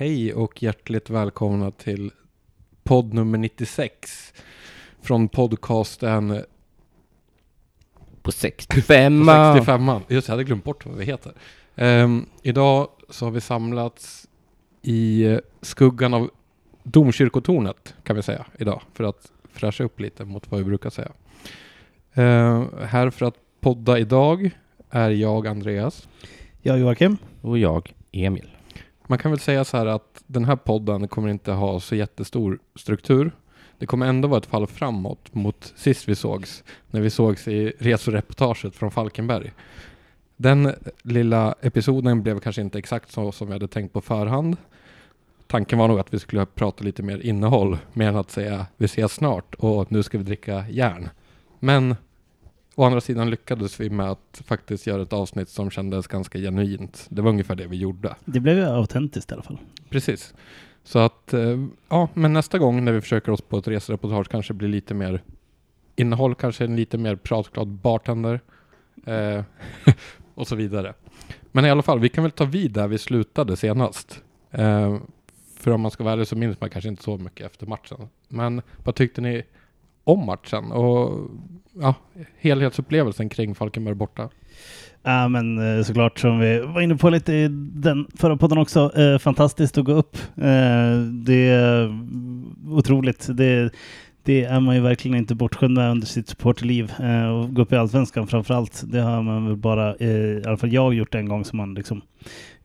Hej och hjärtligt välkomna till podd nummer 96 från podcasten På 65 på 65an. Just jag hade glömt bort vad vi heter. Ehm, idag så har vi samlats i skuggan av domkyrkotornet kan vi säga idag för att fräscha upp lite mot vad vi brukar säga. Ehm, här för att podda idag är jag Andreas. Jag Joakim. Och jag, Emil. Man kan väl säga så här att den här podden kommer inte ha så jättestor struktur. Det kommer ändå vara ett fall framåt mot sist vi sågs, när vi sågs i resoreportaget från Falkenberg. Den lilla episoden blev kanske inte exakt så som vi hade tänkt på förhand. Tanken var nog att vi skulle prata lite mer innehåll, mer än att säga vi ses snart och nu ska vi dricka järn. Men å andra sidan lyckades vi med att faktiskt göra ett avsnitt som kändes ganska genuint. Det var ungefär det vi gjorde. Det blev ju autentiskt i alla fall. Precis. Så att, eh, ja, men nästa gång när vi försöker oss på ett resereportage kanske blir lite mer innehåll, kanske en lite mer pratglad bartender eh, och så vidare. Men i alla fall, vi kan väl ta vid där vi slutade senast. Eh, för om man ska vara ärlig så minns man kanske inte så mycket efter matchen. Men vad tyckte ni om matchen och ja, helhetsupplevelsen kring Falkenberg borta? Ja, men eh, såklart som vi var inne på lite i den förra podden också. Eh, fantastiskt att gå upp. Eh, det är otroligt. Det, det är man ju verkligen inte bortskämd med under sitt supporterliv. Eh, och gå upp i Allsvenskan framför allt. Det har man väl bara, eh, i alla fall jag gjort en gång som man liksom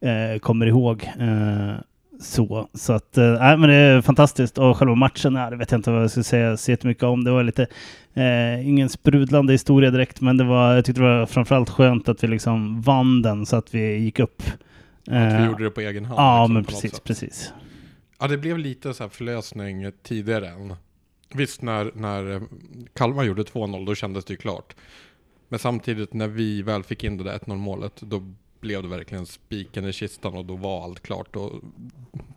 eh, kommer ihåg. Eh, så, så att, nej, men det är fantastiskt. Och själva matchen, nej, det vet jag inte vad jag ska säga så jättemycket om. Det var lite, eh, ingen sprudlande historia direkt, men det var, jag tyckte det var framförallt skönt att vi liksom vann den så att vi gick upp. Att vi Eh, gjorde det på egen hand? Ja, liksom, men precis, precis. Ja, det blev lite så här förlösning tidigare än... Visst, när, när Kalmar gjorde 2-0, då kändes det ju klart. Men samtidigt, när vi väl fick in det där 1-0 målet, då blev det verkligen spiken i kistan och då var allt klart. Och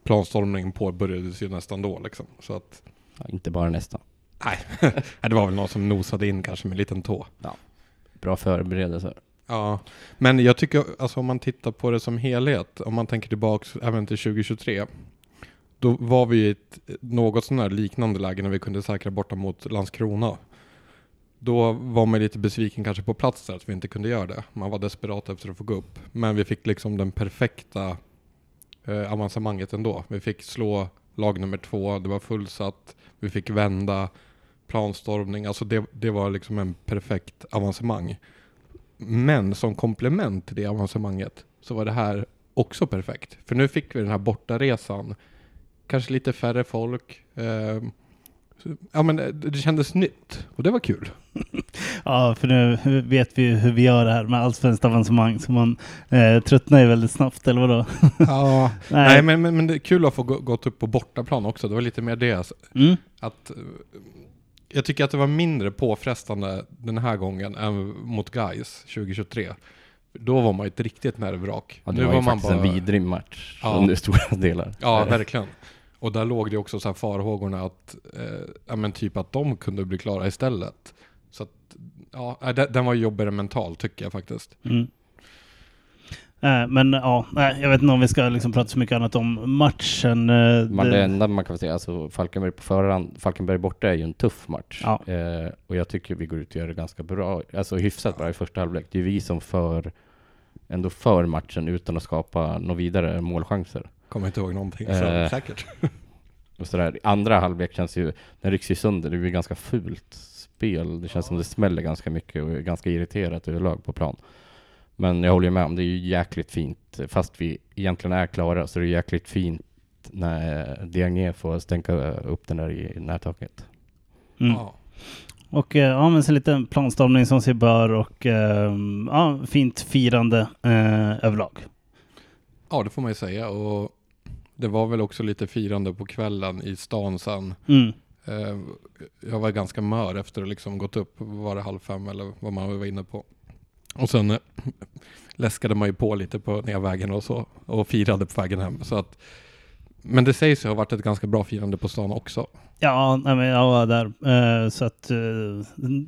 planstormningen påbörjades ju nästan då liksom. Så att, Ja, inte bara nästan. nej, det var väl någon som nosade in kanske med en liten tå. Bra förberedelser. Ja, men jag tycker, alltså om man tittar på det som helhet, om man tänker tillbaks även till 2023, då var vi i ett något sån här liknande läge när vi kunde säkra borta mot Landskrona. Då var man lite besviken kanske på plats där att vi inte kunde göra det. Man var desperat efter att få gå upp. Men vi fick liksom den perfekta eh, avancemanget ändå. Vi fick slå lag nummer två, det var fullsatt, vi fick vända, planstormning, alltså det, det var liksom en perfekt avancemang. Men som komplement till det avancemanget så var det här också perfekt. För nu fick vi den här bortaresan. Kanske lite färre folk. Eh, ja men det, det kändes nytt och det var kul. Ja, för nu vet vi hur vi gör det här med allsvenskt avancemang, så man eh, tröttnar ju väldigt snabbt, eller vadå? Ja, nej, men, men, men det är kul att få gå, gått upp på bortaplan också. Det var lite mer det. alltså. Mm. Att, eh, jag tycker att det var mindre påfrestande den här gången än mot Guys 2023. Då var man ju ett riktigt nervvrak. Ja, det var ju faktiskt en vidrig match Ja. under stora delar. Ja, Eh, verkligen. Och där låg det också så här farhågorna att, eh, ja men typ att de kunde bli klara istället. Så att, ja, äh, den, var jobbigare mentalt tycker jag faktiskt. Mm. Eh, men ja, nej, jag vet inte om vi ska liksom prata så mycket annat om matchen. eh, Man, det det- enda man kan säga, alltså Falkenberg på förhand, Falkenberg borta är ju en tuff match. Ja. Eh, och jag tycker vi går ut och gör det ganska bra, alltså hyfsat bra i första halvlek. Det är vi som för, ändå för matchen utan att skapa några vidare målchanser. Kommer inte ihåg någonting, så Eh. säkert. Och sådär. Andra halvlek känns ju, den rycks ju sönder, det blir ganska fult spel. Det känns som det smäller ganska mycket och är ganska irriterat överlag på plan. Men jag håller ju med om, det är ju jäkligt fint. Fast vi egentligen är klara så är det jäkligt fint när Diagne får stänka upp den där i närtaket. Mm. Ja. Och eh, ja, men så en liten planstormning som sig bör och eh, ja, fint firande eh, överlag. ja, det får man ju säga. Och det var väl också lite firande på kvällen i stan sen. Mm. Eh, jag var ganska mör efter att liksom gått upp, var det halv fem eller vad man var inne på. Och sen eh, läskade man ju på lite på nedvägen och så och firade på vägen hem. Så att, men det sägs ju ha varit ett ganska bra firande på stan också. Ja, nej, men jag var där. eh, så att eh,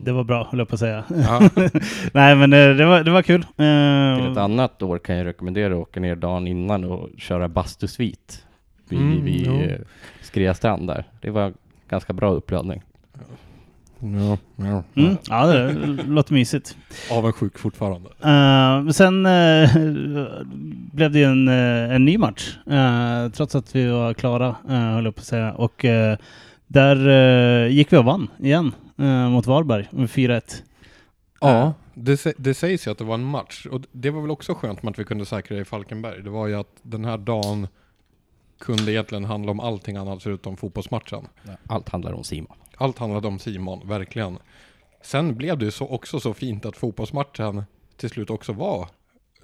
det var bra, höll jag på att säga. Ja. nej, men eh, det, var, det var kul. Eh, Till ett annat år kan jag rekommendera att åka ner dagen innan och köra bastusvit vid, Mm, vid eh, Skriastrand där. Det var ganska bra uppladdning. Ja, ja. Mm. Ja, det låter mysigt. Avundsjuk fortfarande. Uh, sen eh, blev det ju en, eh, en ny match. eh, trots att vi var klara, uh, höll jag på att säga. Och där gick vi och vann igen mot Varberg med 4-1. Ja, det, det sägs ju att det var en match. Och det var väl också skönt med att vi kunde säkra det i Falkenberg. Det var ju att den här dagen kunde egentligen handla om allting annat förutom fotbollsmatchen. Allt handlar om Simon. Allt handlade om Simon, verkligen. Sen blev det ju så, också så fint att fotbollsmatchen till slut också var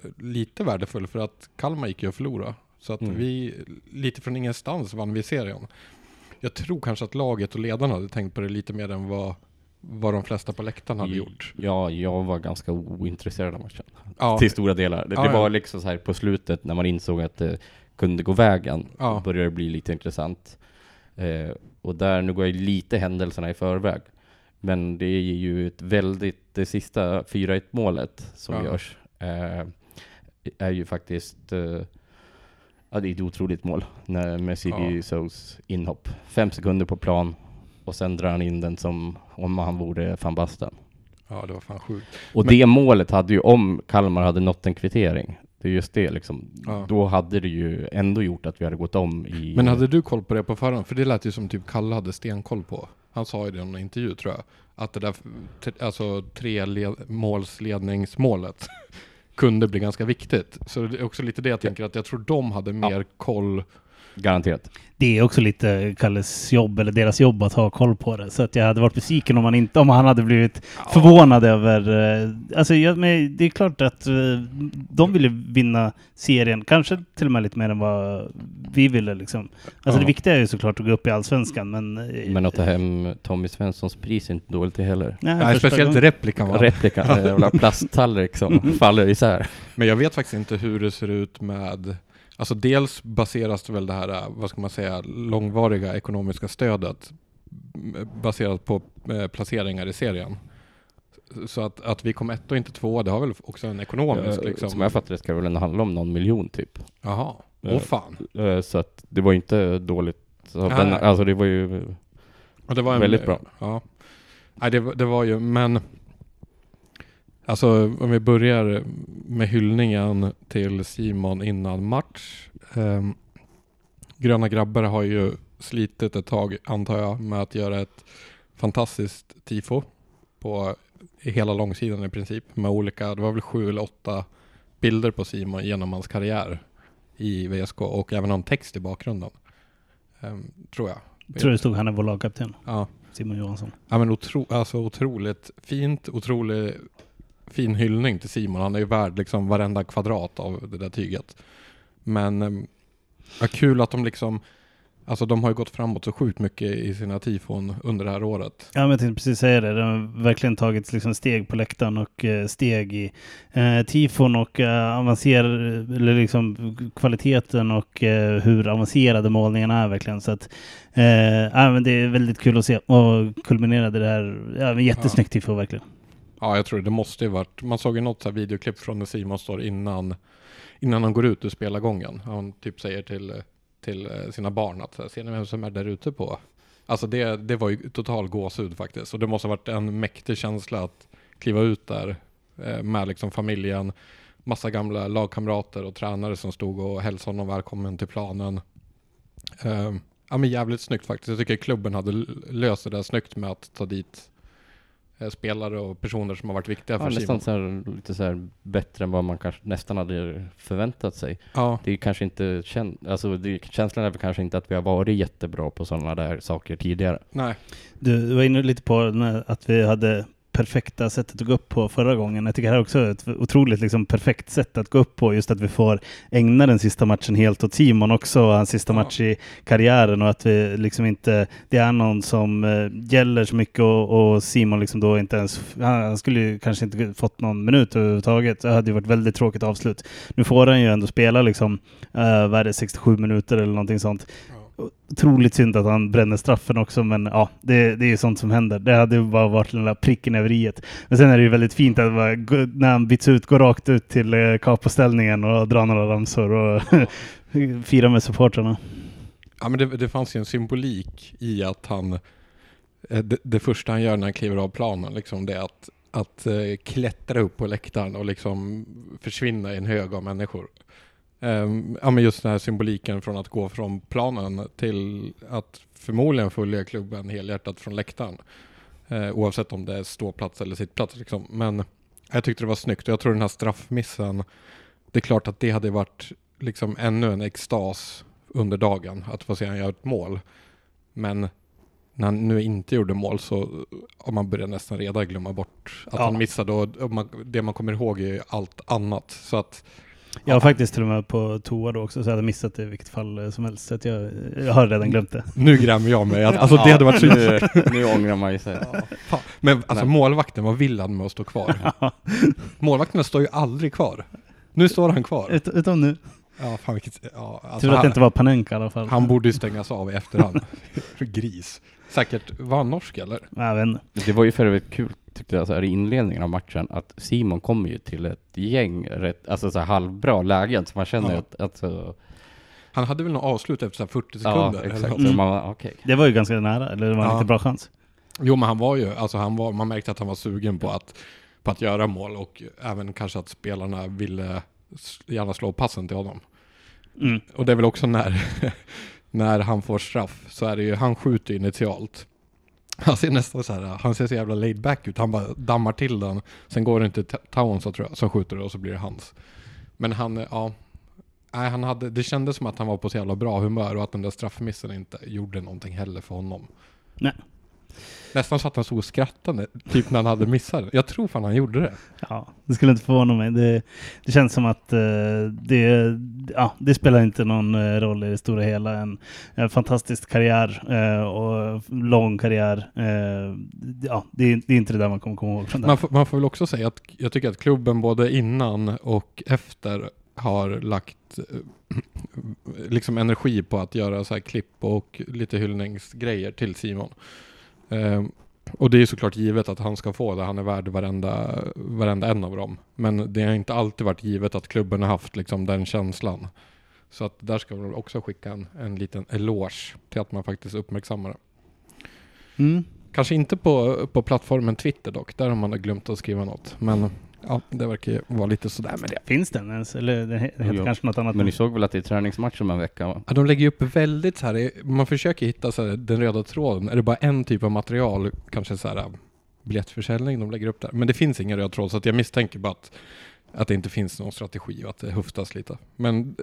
eh, lite värdefull för att Kalmar gick ju att förlora. Så att Mm. vi, lite från ingenstans vann vi serien. Jag tror kanske att laget och ledarna hade tänkt på det lite mer än vad, vad de flesta på läktaren hade gjort. Ja, jag var ganska ointresserad av matchen. Ja, Till stora delar. Det, Ja, det ja. var liksom så här på slutet när man insåg att det kunde gå vägen. Ja. Började det bli lite intressant. Eh, och där, nu går jag lite händelserna i förväg. Men det är ju ett väldigt, det sista 4-1 målet som Ja. görs eh, är ju faktiskt eh, Ja, det är ett otroligt mål när Messi Ja. Sous inhopp. Fem sekunder på plan och sen drar han in den som om han vore van Basten. ja, det var fan sjukt. Och Men- det målet hade ju, om Kalmar hade nått en kvittering, det är just det liksom, Ja. då hade det ju ändå gjort att vi hade gått om i... Men hade du koll på det på förhand? För det lät ju som typ Kalle hade stenkoll på. Han sa i en intervju tror jag. Att det där, alltså tre led, målsledningsmålet kunde bli ganska viktigt. Så det är också lite det jag tänker att jag tror de hade mer koll. Garanterat. Det är också lite Kalles jobb, eller deras jobb, att ha koll på det. Så att jag hade varit besviken om han, inte, om han hade blivit förvånad över... eh, Alltså, jag, men det är klart att eh, de ville vinna serien, kanske till och med lite mer än vad vi ville. Liksom. Alltså Ja. det viktiga är ju såklart att gå upp i Allsvenskan, men... eh, Men att ta hem Tommy Svenssons pris är inte dåligt heller. nej, Nej, speciellt gången. replikan va? Replika, en jävla plasttallrik som faller isär. Men jag vet faktiskt inte hur det ser ut med Alltså dels baseras väl det här, eh, vad ska man säga, långvariga ekonomiska stödet baserat på eh, placeringar i serien. Så att, att vi kom ett och inte två, det har väl också en ekonomisk Eh, liksom. Som jag fattar det ska det väl handla om någon miljon typ. Jaha, åh Eh, fan. Eh, Så att det var inte dåligt. Den, alltså det var ju... Och det var en, Väldigt bra. Ja. Nej, det, det var ju, men Alltså om vi börjar med hyllningen till Simon innan match. Ehm, Gröna grabbar har ju slitit ett tag, antar jag, med att göra ett fantastiskt tifo på i hela långsidan i princip. Med olika, det var väl sju eller åtta bilder på Simon genom hans karriär i VSK och även någon text i bakgrunden. Ehm, tror jag. Jag tror det stod han är vår lagkapten, Ja. Simon Johansson. Ja men otro, alltså otroligt fint, otroligt fin hyllning till Simon. Han är ju värd liksom varenda kvadrat av det där tyget. Men eh, Vad ja, kul att de liksom, alltså de har ju gått framåt så sjukt mycket i sina tifon under det här året. Ja, men jag tänkte precis säga det. De har verkligen tagit liksom steg på läktaren och eh, steg i eh, tifon och eh, avancerar, eller liksom kvaliteten och eh, hur avancerade målningarna är verkligen. Så att, eh, ja, men det är väldigt kul att se och kulminerade det här. Ja, men jättesnyggt tifo verkligen. Ja jag tror det, måste ju varit, man såg ju något så här videoklipp från när Simon står innan, innan han går ut ur spelargången. Han typ säger till, till eh, sina barn att ser ni vem som är där ute på? Alltså det, det var ju total gåshud faktiskt. Och det måste ha varit en mäktig känsla att kliva ut där eh, med liksom familjen, massa gamla lagkamrater och tränare som stod och hälsade honom välkommen till planen. Ehm, ja men jävligt snyggt faktiskt. Jag tycker klubben hade löst det där snyggt med att ta dit spelare och personer som har varit viktiga Ja, för Simon. nästan så här, lite så här bättre än vad man kanske nästan hade förväntat sig. Ja, Det är kanske inte känd, alltså det, känslan är väl kanske inte att vi har varit jättebra på sådana där saker tidigare. nej. Du var inne lite på att vi hade perfekta sättet att gå upp på förra gången. Jag tycker det här också är ett otroligt liksom, perfekt sätt att gå upp på. Just att vi får ägna den sista matchen helt åt Simon också, hans sista Ja. match i karriären och att vi liksom inte, det är någon som eh, gäller så mycket och, och Simon liksom då inte ens, han, han skulle ju kanske inte fått någon minut överhuvudtaget. Det hade ju varit väldigt tråkigt avslut. Nu får han ju ändå spela liksom, uh, vad är det, 67 minuter eller någonting sånt otroligt synd att han bränner straffen också, men ja, det, det är ju sånt som händer. Det hade ju bara varit den där pricken över i. Men sen är det ju väldigt fint att bara, när han byts ut, går rakt ut till eh, capoställningen och drar några ramsor och firar med supportrarna. Ja men det, det fanns ju en symbolik i att han, eh, det, det första han gör när han kliver av planen liksom det är att, att eh, klättra upp på läktaren och liksom försvinna i en hög av människor. Um, ja men just den här symboliken från att gå från planen till att förmodligen följa klubben helhjärtat från läktaren. Uh, oavsett om det är ståplats eller sittplats liksom. Men jag tyckte det var snyggt och jag tror den här straffmissen, det är klart att det hade varit liksom ännu en extas under dagen att få se han göra ett mål. Men när han nu inte gjorde mål så har man börjat nästan redan glömma bort att Ja. han missade och man, det man kommer ihåg är allt annat. Så att Jag var faktiskt till och med på toa då också så jag hade missat det i vilket fall eh, som helst. Så att jag, jag har redan glömt det. nu grämer jag mig. Att, alltså det hade varit så nu, nu ångrar man ju sig. Fan. Men alltså Nej. målvakten, vad vill han med att stå kvar? Målvakterna står ju aldrig kvar. Nu står han kvar. Ut, utom nu. Ja, fan vilket, ja, alltså, Tur att han, det inte var Panenka i alla fall. han borde ju stängas av i efterhand. Gris. Säkert, var han norsk eller? Jag vet inte. Det var ju för övrigt kul tyckte jag så här, i inledningen av matchen att Simon kommer ju till ett gäng rätt, alltså så här halvbra lägen så man känner Ja. att, alltså, Han hade väl något avslut efter så här 40 ja sekunder? eller exakt, så Mm. man okej. Det var ju ganska nära, eller det var en Ja. lite bra chans. Jo men han var ju, alltså han var, man märkte att han var sugen på att, på att göra mål och även kanske att spelarna ville gärna slå passen till honom. Mm. Och det är väl också när, när han får straff så är det ju, han skjuter ju initialt. Han ser nästan så här, han ser så jävla laid back ut. Han bara dammar till den. Sen går det inte Towns tror jag, som skjuter och så blir det hans. Men han, ja. Nej, han hade, det kändes som att han var på så jävla bra humör och att den där straffmissen inte gjorde någonting heller för honom. Nej. Nästan så att han stod och skrattade, typ när han hade missat det. Jag tror fan han gjorde det. Ja, det skulle inte förvåna mig. Det, det känns som att eh, det, ja, det spelar inte någon eh, roll i det stora hela. En, en fantastisk karriär eh, och lång karriär. Eh, ja, det, är- det är inte det där man kommer komma ihåg från. Man får, man får väl också säga att jag tycker att klubben både innan och efter har lagt eh, liksom energi på att göra så här klipp och lite hyllningsgrejer till Simon. Ehm, och det är såklart givet att han ska få det. Han är värd varenda, varenda en av dem. Men det har inte alltid varit givet att klubben har haft liksom den känslan. Så att där ska man också skicka en, en liten eloge till att man faktiskt uppmärksammar det. Mm. Kanske inte på, på plattformen Twitter dock, där har man glömt att skriva något. Men ja, det verkar ju vara lite sådär med det. Finns den ens? Eller det heter Jo. kanske något annat? Men ni såg väl att det är träningsmatch om en vecka? va? Ja, de lägger ju upp väldigt så här, man försöker hitta så här, den röda tråden. Är det bara en typ av material, kanske så här biljettförsäljning de lägger upp där. Men det finns ingen röd tråd så att jag misstänker bara att, att det inte finns någon strategi och att det höftas lite. Men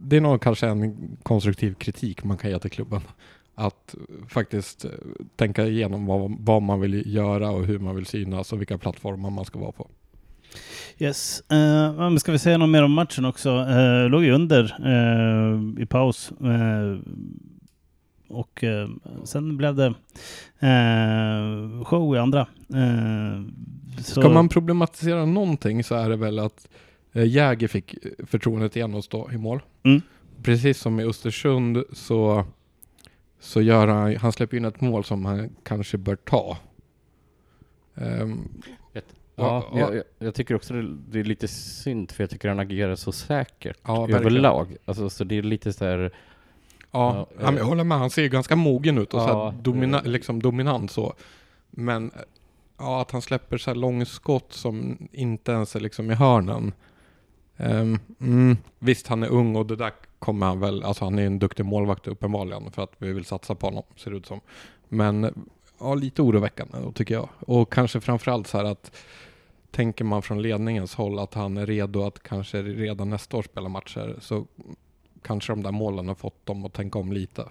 det är nog kanske en konstruktiv kritik man kan ge till klubben. Att faktiskt eh, tänka igenom vad, vad man vill göra och hur man vill synas och vilka plattformar man ska vara på. Yes. Uh, men ska vi säga något mer om matchen också? Uh, låg ju under eh, i paus. Eh, och sen blev det show i andra. Ska man problematisera någonting så är det väl att Jäger fick förtroendet igen att stå i mål. Mm. Precis som i Östersund så, så gör han, han släpper in ett mål som han kanske bör ta. Ehm, Ja, Ja, jag, jag, jag tycker också det, det är lite synd för jag tycker han agerar så säkert Ja, överlag. Alltså, så det är lite så här, ja, Ja, jag håller med. Han ser ju ganska mogen ut och så Ja, här domina, liksom dominant så. Men ja, att han släpper så här långskott som inte ens är liksom i hörnen. Ehm, mm, visst, han är ung och det där kommer han väl, alltså han är en duktig målvakt uppenbarligen för att vi vill satsa på honom, ser det ut som. Men ja, lite oroväckande tycker jag. Och kanske framförallt så här att tänker man från ledningens håll att han är redo att kanske redan nästa år spela matcher så kanske de där målen har fått dem att tänka om lite.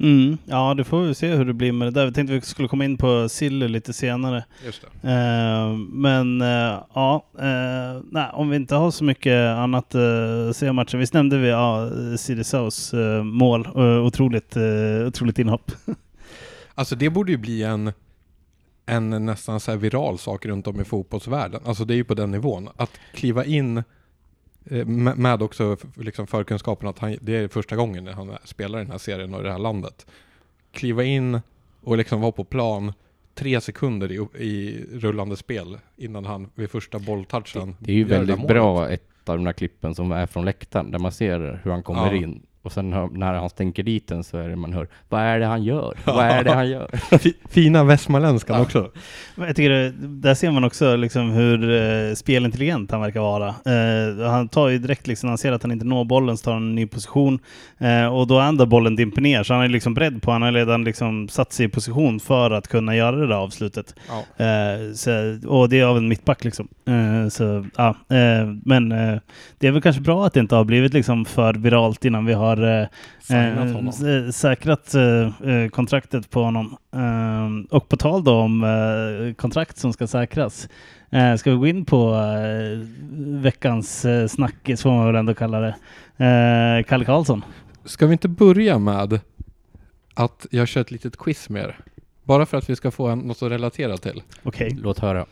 Mm, ja, det får vi se hur det blir med det där. Vi tänkte vi skulle komma in på Silly lite senare. Eh, men eh, ja, eh, nej, om vi inte har så mycket annat att säga om matchen. Visst nämnde vi ja, Souths eh, mål. Uh, otroligt, otroligt inhopp. Alltså det borde ju bli en, en nästan så viral sak runt om i fotbollsvärlden. Alltså det är ju på den nivån. Att kliva in eh, med också liksom förkunskapen att han, det är första gången när han spelar i den här serien och i det här landet. Kliva in och liksom vara på plan tre sekunder i, i rullande spel innan han vid första bolltouchen det är ju det där väldigt bra ett av de här klippen som är från läktaren där man ser hur han kommer Ja. in Och sen hör, när han stänker dit den så är det man hör Vad är det han gör? Vad är det han gör? Fi- Fina västmanländskan också. Men Jag tycker det, där ser man också liksom hur eh, spelintelligent han verkar vara. Eh, han tar ju direkt, liksom, han ser att han inte når bollen, så tar han en ny position. Eh, och då är ändå bollen dimper ner, så han är liksom beredd på, han har redan liksom satt sig i position för att kunna göra det där avslutet. Ja. Eh, så, och det är av en mittback liksom. Eh, så, ja, eh, men det är väl kanske bra att det inte har blivit liksom för viralt innan vi har eh, Signat eh, honom. s- säkrat eh, eh, kontraktet på honom. Eh, och på tal då om eh, kontrakt som ska säkras. Eh, ska vi gå in på eh, veckans eh, snackis får man väl ändå kalla det. Eh, Kalle Karlsson. Ska vi inte börja med att jag kör ett litet quiz med er? Bara för att vi ska få en, något att relatera till. Okej. Låt höra.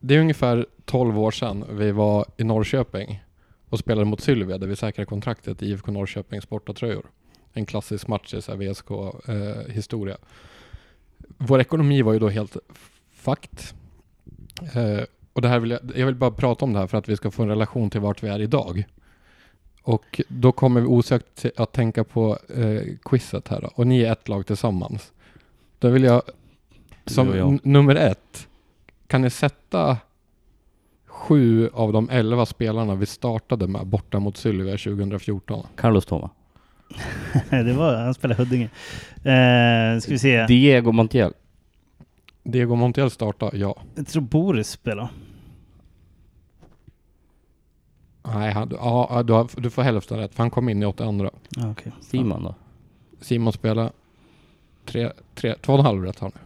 Det är ungefär 12 år sedan vi var i Norrköping och spelade mot Sylvia där vi säkrade kontraktet i IFK Norrköpings bortatröjor. En klassisk match i VSK-historia. Vår ekonomi var ju då helt fucked. Eh, och det här vill jag, jag vill bara prata om det här för att vi ska få en relation till vart vi är idag. Och då kommer vi osökt att tänka på eh, quizet här då. Och ni är ett lag tillsammans. Då vill jag, som jag. nummer ett, kan ni sätta sju av de elva spelarna vi startade med borta mot Sylvia 2014? Carlos Toma. det var, han spelade Huddinge. Eh, ska vi se. Diego Montiel. Diego Montiel startade, ja. Jag tror Boris spelade. Nej, han, ja, du, har, du får hälften rätt, för han kom in i 82. Ja, okej. Simon då? Simon spelade tre, tre, två och en halv rätt har ni.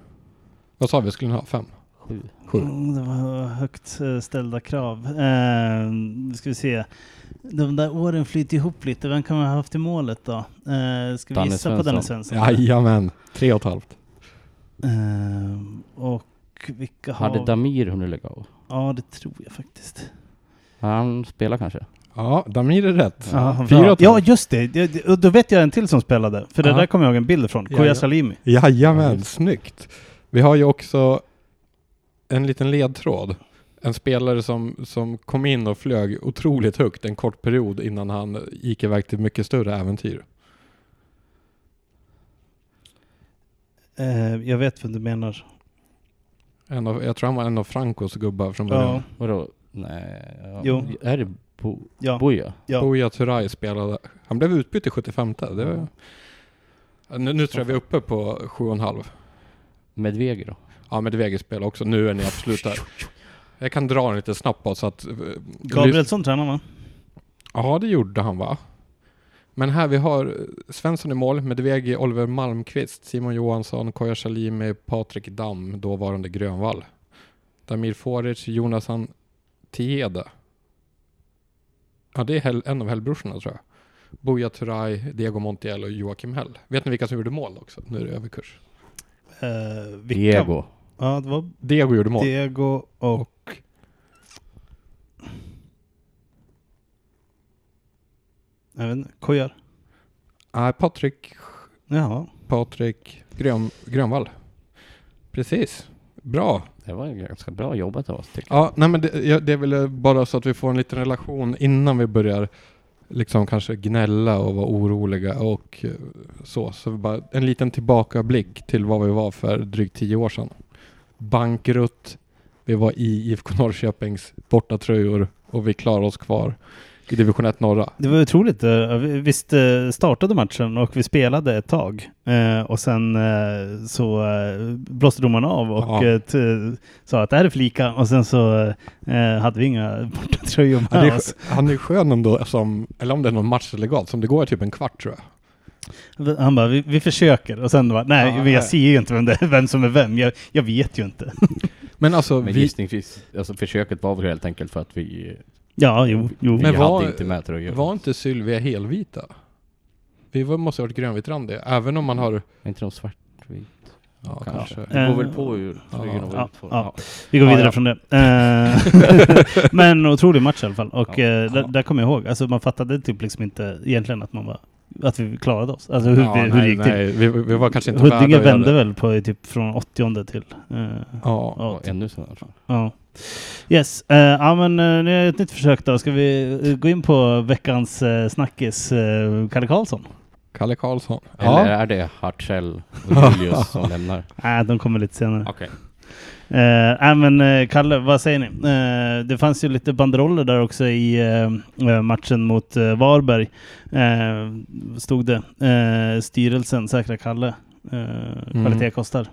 Vad sa vi, skulle ni ha? Fem? Sju. Sju. Mm, det var högt eh, ställda krav. Eh, nu ska vi se. De där åren flyter ihop lite. Vem kan man ha haft i målet då? Eh, ska vi Danne gissa på Svensson. Danne Svensson? Jajamän, tre och ett halvt. Eh, och vilka har... Hade Damir hunnit lägga av? Ja, det tror jag faktiskt. Han spelar kanske? Ja, Damir är rätt. Ja, Fyra ja just det. det. det- och Då vet jag en till som spelade. För det Ja. där kommer jag ihåg en bild ifrån. Ja, Koya. Salimi. Jajamän, snyggt. Vi har ju också en liten ledtråd. En spelare som, som kom in och flög otroligt högt en kort period innan han gick iväg till mycket större äventyr. Eh, jag vet vem du menar. En av, jag tror han var en av Francos gubbar från början. Ja. Vadå? Nej. Ja. Jo. Är det Bo Ja. Boja? Ja. Buya Turay spelade. Han blev utbytt i 75. Det var, nu, nu tror jag vi är uppe på 7,5. Medvegi då? Ja, men Dvege spelar också. Nu är ni absolut där. Jag kan dra den lite snabbt bara så att... eh, Gabrielsson tränar va? Ja, det gjorde han va? Men här vi har Svensson i mål, Medvegi, Oliver Malmqvist, Simon Johansson, Koya Shalimi, Patrik Damm, dåvarande Grönvall. Damir Foric, Jonathan Tiede. Ja, det är en av Hellbrorsorna tror jag. Buya Turay, Diego Montiel och Joakim Hell. Vet ni vilka som gjorde mål också? Nu är det överkurs. Eh, vilka? Diego. Ja, det var Diego gjorde mål. Diego och... Jag vet inte. Kojar? Nej, Patrik, Jaha. Patrik Grön, Grönvall. Precis. Bra. Det var ganska bra jobbat av oss tycker jag. Ja, nej men det, ja, det är väl bara så att vi får en liten relation innan vi börjar liksom kanske gnälla och vara oroliga och eh, så. Så vi bara en liten tillbakablick till vad vi var för drygt tio år sedan. Bankrutt, vi var i IFK Norrköpings bortatröjor och vi klarade oss kvar i division 1 norra. Det var otroligt. eh, vi- Visst eh, startade matchen och vi spelade ett tag. Eh, och sen så blåste domaren av och Ja. sa att det här är för lika. Och sen så hade vi inga bortatröjor med det är, oss. han är skön ändå, som, eller om det är någon matchlegat, som det går typ en kvart tror jag. Han bara, vi, vi försöker. Och sen bara, nej, Ja, men nej. jag ser ju inte vem, det, vem som är vem. Jag, jag vet ju inte. Men alltså, Men vi, gissningsvis, alltså försöket var väl helt enkelt för att vi, Ja, jo, jo. vi Men var- hade inte med tröjor. var inte Sylvia helvita? Vi var, måste ha varit grönvitrandiga, även om man har Är inte de svartvit? Ja, kanske. kanske. Det beror Eh, väl på hur tröjorna ja, ja, ja. Vi går Ja, vidare ja. från det. Eh, men otrolig match i alla fall. Och Ja. eh, där, Ja. där kommer jag ihåg, alltså man fattade typ liksom inte egentligen att man var att vi klarade oss. Alltså hur, ja, vi, hur nej, gick till. nej, vi, vi var kanske inte Huddinge vände väl på typ från 80 till... eh, Ja. ja, till- ännu senare. ja. Yes, uh, ja men uh, nu är ett nytt försök då. Ska vi eh, gå in på veckans uh, snackis, uh, Kalle Karlsson? Kalle Karlsson. Eller är det Hartzell och Julius som lämnar? Nej, de kommer lite senare. Okej. Eh, nej men eh, Kalle, vad säger ni? Eh, det fanns ju lite banderoller där också i eh, eh, matchen mot eh, Varberg. Eh, stod det. Eh, styrelsen säkra Kalle. Eh, Kvalitet kostar.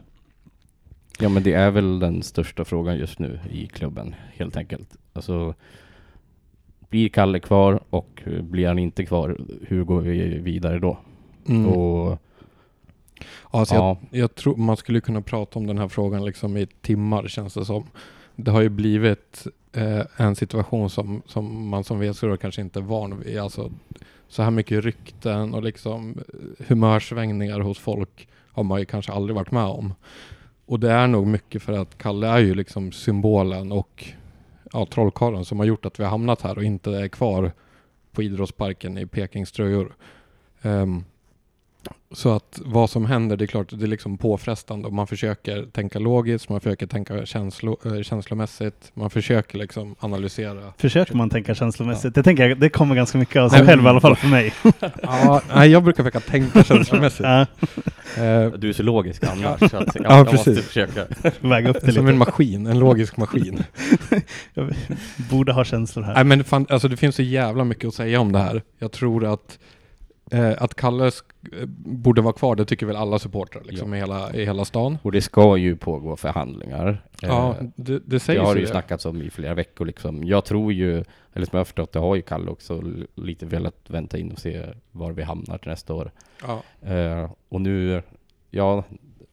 Ja men det är väl den största frågan just nu i klubben, helt enkelt. Alltså, blir Kalle kvar och blir han inte kvar, hur går vi vidare då? Mm. Och Alltså ja, jag, jag tror man skulle kunna prata om den här frågan liksom i timmar känns det som. Det har ju blivit eh, en situation som, som man som VSK kanske inte är van vid. Alltså, så här mycket rykten och liksom eh, humörsvängningar hos folk har man ju kanske aldrig varit med om. Och det är nog mycket för att Kalle är ju liksom symbolen och ja, trollkarlen som har gjort att vi har hamnat här och inte är kvar på idrottsparken i Pekings tröjor. Så att vad som händer, det är klart, det är liksom påfrestande och man försöker tänka logiskt, man försöker tänka känslo, äh, känslomässigt, man försöker liksom analysera. Försöker man tänka känslomässigt? Det, tänker jag, det kommer ganska mycket av sig själv i alla fall för mig. ja, nej, jag brukar försöka tänka känslomässigt. Ja, Eh, du är så logisk annars, så att jag, Ja, jag måste precis. försöka. väga upp det som lite. en maskin, en logisk maskin. Jag borde ha känslor här. Nej men fan, alltså det finns så jävla mycket att säga om det här. Jag tror att eh, att Kalle eh, borde vara kvar, det tycker väl alla supportrar liksom, i, hela, i hela stan. Och det ska ju pågå förhandlingar. Ja, Eh, det, det det sägs har ju det ju det. snackats om i flera veckor liksom. Jag tror ju, eller som jag har förstått det har ju Kalle också lite velat vänta in och se var vi hamnar till nästa år. Ja. Eh, och nu, ja,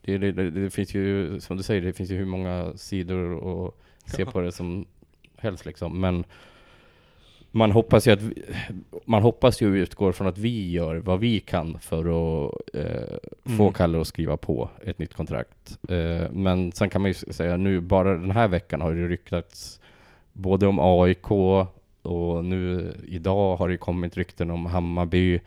det, det, det, det finns ju, som du säger, det finns ju hur många sidor att se Ja. på det som helst liksom. Men man hoppas ju att, vi, man hoppas ju utgår från att vi gör vad vi kan för att eh, få Mm. Kalle att skriva på ett nytt kontrakt. Eh, men sen kan man ju säga nu, bara den här veckan har det ryktats både om AIK och nu idag har det kommit rykten om Hammarby.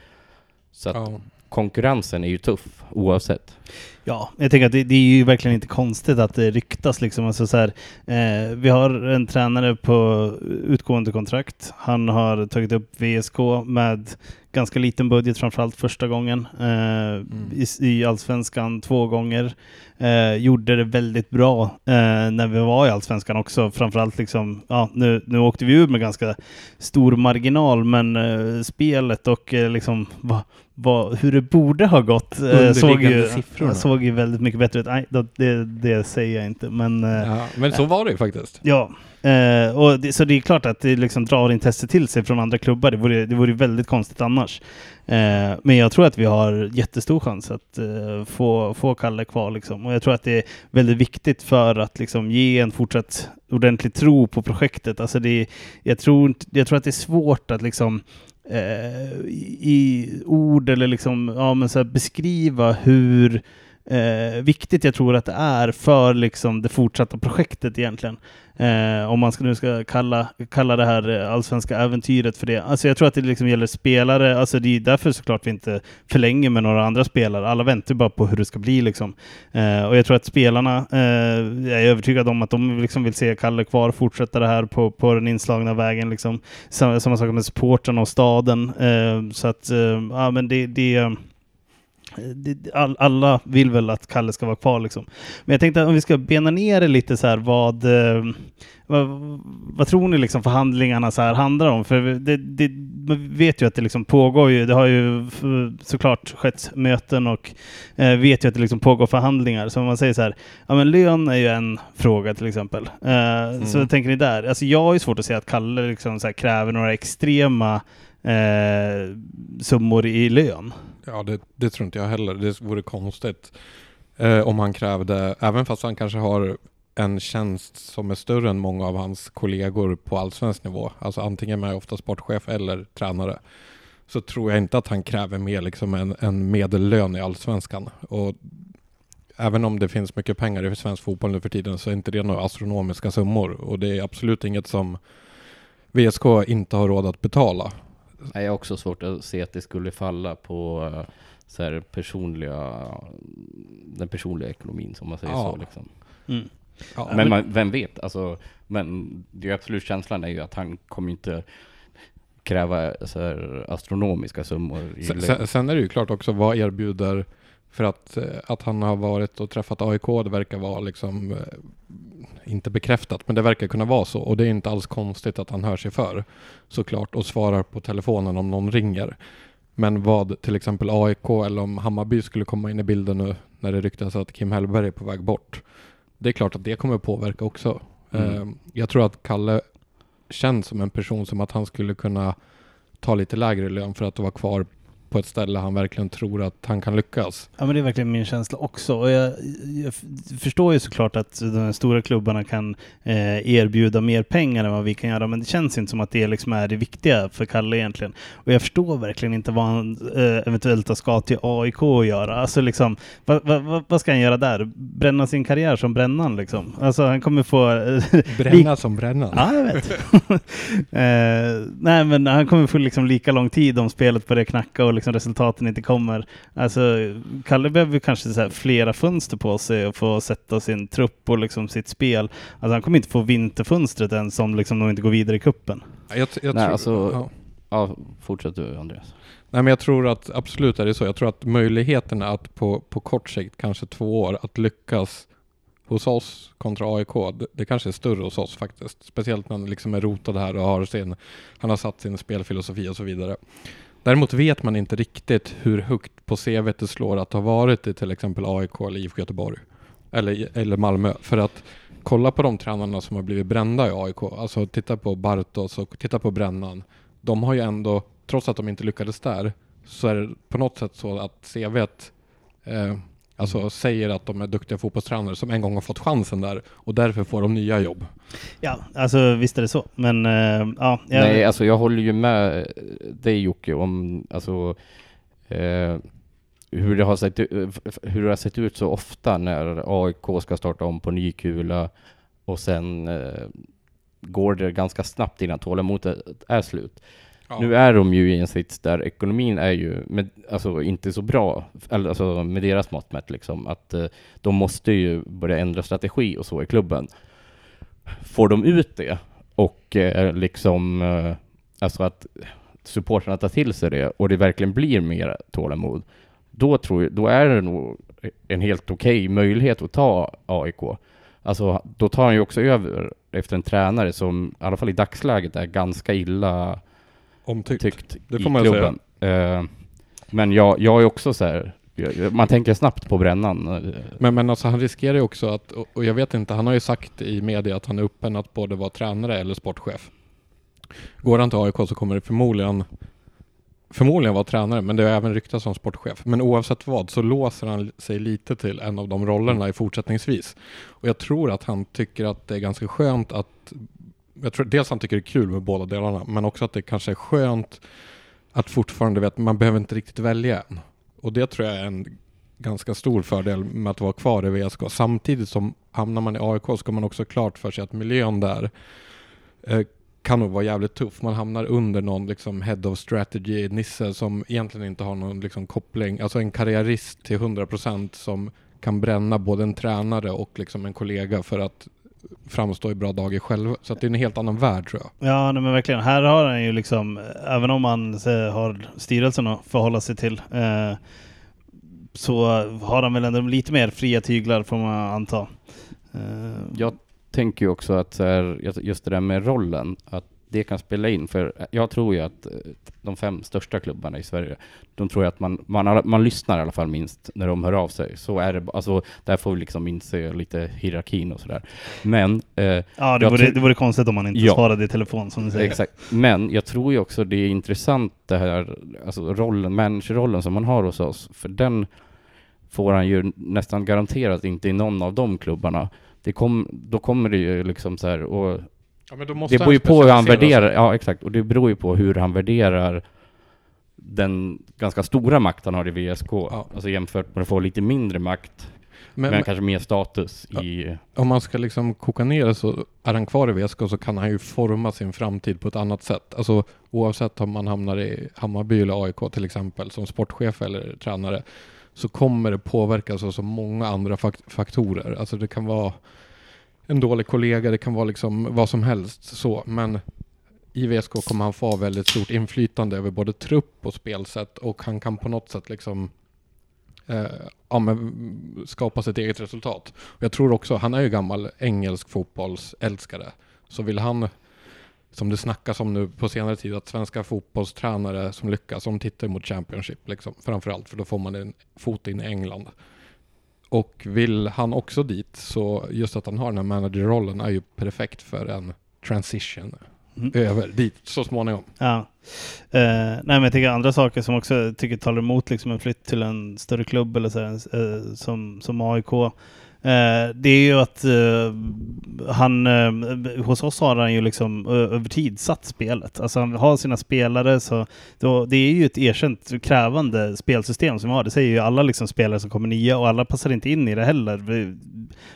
Så att Ja konkurrensen är ju tuff oavsett. Ja, jag tänker att det, det är ju verkligen inte konstigt att det ryktas liksom. Alltså så här, eh, vi har en tränare på utgående kontrakt. Han har tagit upp VSK med ganska liten budget, framförallt första gången eh, i, i Allsvenskan två gånger. Eh, gjorde det väldigt bra eh, när vi var i Allsvenskan också. Framförallt liksom, ja, nu, nu åkte vi ur med ganska stor marginal, men eh, spelet och eh, liksom va, va, hur det borde ha gått eh, såg, ju, siffrorna. såg ju väldigt mycket bättre ut. Nej, det, det säger jag inte, men Ja, men så var det ju faktiskt. Ja, eh, och det, så det är klart att det liksom drar intresse till sig från andra klubbar. Det vore, det vore väldigt konstigt annars. Eh, men jag tror att vi har jättestor chans att eh, få, få Kalle kvar. Liksom. Och jag tror att det är väldigt viktigt för att liksom, ge en fortsatt ordentlig tro på projektet. Alltså det, jag, tror, jag tror att det är svårt att liksom eh, i i ord eller liksom, ja, men så här, beskriva hur eh, viktigt jag tror att det är för liksom, det fortsatta projektet egentligen. Eh, om man ska, nu ska kalla, kalla det här eh, allsvenska äventyret för det. Alltså jag tror att det liksom gäller spelare, alltså det är därför såklart vi inte förlänger med några andra spelare. Alla väntar ju bara på hur det ska bli liksom. Eh, och jag tror att spelarna, eh, jag är övertygad om att de liksom vill se Kalle kvar, fortsätta det här på, på den inslagna vägen liksom. Samma, samma sak med supportrarna och staden. Eh, så att, eh, ja men det, det det- all, alla vill väl att Kalle ska vara kvar liksom. Men jag tänkte om vi ska bena ner det lite så här vad, eh, vad, vad tror ni liksom förhandlingarna så här handlar om? För det, det, man vet ju att det liksom pågår ju, det har ju såklart skett möten och eh, vet ju att det liksom pågår förhandlingar. Så om man säger så här, ja men lön är ju en fråga till exempel. Eh, Så Mm. tänker ni där? Alltså jag har ju svårt att se att Kalle liksom så här kräver några extrema eh, summor i lön. Ja, det, det tror inte jag heller. Det vore konstigt eh, om han krävde, även fast han kanske har en tjänst som är större än många av hans kollegor på allsvensk nivå, alltså antingen med ofta sportchef eller tränare, så tror jag inte att han kräver mer liksom en, en medellön i allsvenskan. Och även om det finns mycket pengar i svensk fotboll nu för tiden så är inte det några astronomiska summor och det är absolut inget som VSK inte har råd att betala. Nej, Jag har också svårt att se att det skulle falla på eh, så här personliga, den personliga ekonomin som man säger Ja. så liksom. Mm. Ja, Men, man, vem vet, alltså, men det är absolut känslan är ju att han kommer inte kräva så här, astronomiska summor. Sen, sen, sen är det ju klart också vad erbjuder för att, eh, att han har varit och träffat AIK, det verkar vara liksom eh, inte bekräftat, men det verkar kunna vara så och det är inte alls konstigt att han hör sig för såklart och svarar på telefonen om någon ringer. Men vad till exempel AIK eller om Hammarby skulle komma in i bilden nu när det ryktas att Kim Hellberg är på väg bort. Det är klart att det kommer påverka också. Mm. Eh, Jag tror att Kalle känns som en person som att han skulle kunna ta lite lägre lön för att vara kvar på ett ställe han verkligen tror att han kan lyckas. Ja men det är verkligen min känsla också. Och jag, jag förstår ju såklart att de stora klubbarna kan eh, erbjuda mer pengar än vad vi kan göra. Men det känns inte som att det liksom är det viktiga för Kalle egentligen. Och jag förstår verkligen inte vad han eh, eventuellt ska till AIK att göra. Alltså liksom, vad, vad, vad- vad ska han göra där? Bränna sin karriär som brännan liksom? Alltså han kommer få... eh, Bränna som brännan. Ja, jag vet. eh, nej, men han kommer få liksom lika lång tid om spelet börjar knacka och liksom resultaten inte kommer. Alltså, Kalle behöver kanske så här flera fönster på sig och få sätta sin trupp och liksom sitt spel. Alltså, han kommer inte få vinterfönstret ens om liksom de inte går vidare i kuppen. Jag, jag Nej, tror, alltså- ja. Ja, fortsätt du Andreas. Nej, men jag tror att absolut är det så. Jag tror att möjligheterna att på, på kort sikt, kanske två år, att lyckas hos oss kontra AIK, det, det kanske är större hos oss faktiskt. Speciellt när han liksom är rotad här och har sin, han har satt sin spelfilosofi och så vidare. Däremot vet man inte riktigt hur högt på CV det slår att ha varit i till exempel AIK eller IFK Göteborg. Eller, eller Malmö. För att kolla på de tränarna som har blivit brända i AIK. Alltså titta på Bartos och titta på Brännan. De har ju ändå, trots att de inte lyckades där, så är det på något sätt så att CVt eh, alltså säger att de är duktiga fotbollstränare som en gång har fått chansen där och därför får de nya jobb. Ja, alltså visst är det så. Men eh, ja, jag, Nej, alltså jag håller ju med dig Jocke om alltså, eh, hur, det har sett, u- hur det har sett ut så ofta när AIK ska starta om på ny kula och sen eh, går det ganska snabbt innan tålamodet är slut. Nu är de ju i en sits där ekonomin är ju med, alltså inte så bra, alltså med deras mått mätt liksom, att eh, de måste ju börja ändra strategi och så i klubben. Får de ut det och eh, liksom, eh, alltså att supportrarna tar till sig det och det verkligen blir mer tålamod, då tror jag, då är det nog en helt okej möjlighet att ta AIK. Alltså, då tar han ju också över efter en tränare som i alla fall i dagsläget är ganska illa Omtyckt. tyckt Det i får man klubben. Eh, men jag, jag är också så här, man tänker snabbt på brännan. Men, men alltså han riskerar ju också att, och och jag vet inte, han har ju sagt i media att han är öppen att både vara tränare eller sportchef. Går han till AIK så kommer det förmodligen förmodligen vara tränare, men det har även ryktats som sportchef. Men oavsett vad så låser han sig lite till en av de rollerna i fortsättningsvis. Och jag tror att han tycker att det är ganska skönt att jag tror dels han tycker det är kul med båda delarna, men också att det kanske är skönt att fortfarande vet man behöver inte riktigt välja än. Och det tror jag är en ganska stor fördel med att vara kvar i VSK. Samtidigt som hamnar man i AIK ska man också ha klart för sig att miljön där eh, kan nog vara jävligt tuff. Man hamnar under någon liksom head of strategy, Nisse, som egentligen inte har någon liksom koppling, alltså en karriärist till 100% som kan bränna både en tränare och liksom en kollega för att framstå i bra dagar själv. Så att det är en helt annan värld tror jag. Ja, nej, men verkligen. Här har han ju liksom, eh, även om han eh, har styrelsen att förhålla sig till, eh, så har han väl ändå lite mer fria tyglar får man anta. Eh, Jag tänker ju också att så här, just- just det där med rollen, att det kan spela in. För jag tror ju att eh, de fem största klubbarna i Sverige, de tror ju att man, man, man lyssnar i alla fall minst när de hör av sig. Så är det, alltså där får vi liksom inse lite hierarkin och sådär. Men eh, ja, det jag vore, det vore konstigt om man inte Ja. svarade i telefon som du säger. Exakt. Men jag tror ju också det är intressant det här, alltså rollen, managerrollen som man har hos oss. För den får han ju nästan garanterat inte i någon av de klubbarna. Det kom, då kommer det ju liksom så här, och Ja, men då måste det beror ju på hur han sig. värderar, ja exakt, och det beror ju på hur han värderar den ganska stora makt han har i VSK. Ja. Alltså jämfört med att få lite mindre makt, Men, men, kanske mer status i... om man ska liksom koka ner det så är han kvar i VSK så kan han ju forma sin framtid på ett annat sätt. Alltså oavsett om man hamnar i Hammarby eller AIK till exempel som sportchef eller tränare så kommer det påverkas av så många andra fak- faktorer. Alltså det kan vara en dålig kollega, det kan vara liksom vad som helst så. Men i VSK kommer han få ha väldigt stort inflytande över både trupp och spelsätt och han kan på något sätt liksom eh, ja, men skapa sitt eget resultat. Och jag tror också, han är ju gammal engelsk fotbollsälskare, så vill han som det snackas om nu på senare tid, att svenska fotbollstränare som lyckas, de tittar mot Championship liksom, framförallt, för då får man en fot in i England. Och vill han också dit, så just att han har den här managerrollen är ju perfekt för en transition Mm. över dit så småningom. Ja. Eh, nej men jag tycker andra saker som också tycker talar emot liksom en flytt till en större klubb eller så här, eh, som, som AIK. Eh, det är ju att eh, han, eh, hos oss har han ju liksom ö- över tid satt spelet. Alltså han har sina spelare så då, det är ju ett erkänt krävande spelsystem som vi har. Det säger ju alla liksom spelare som kommer nya och alla passar inte in i det heller. Vi-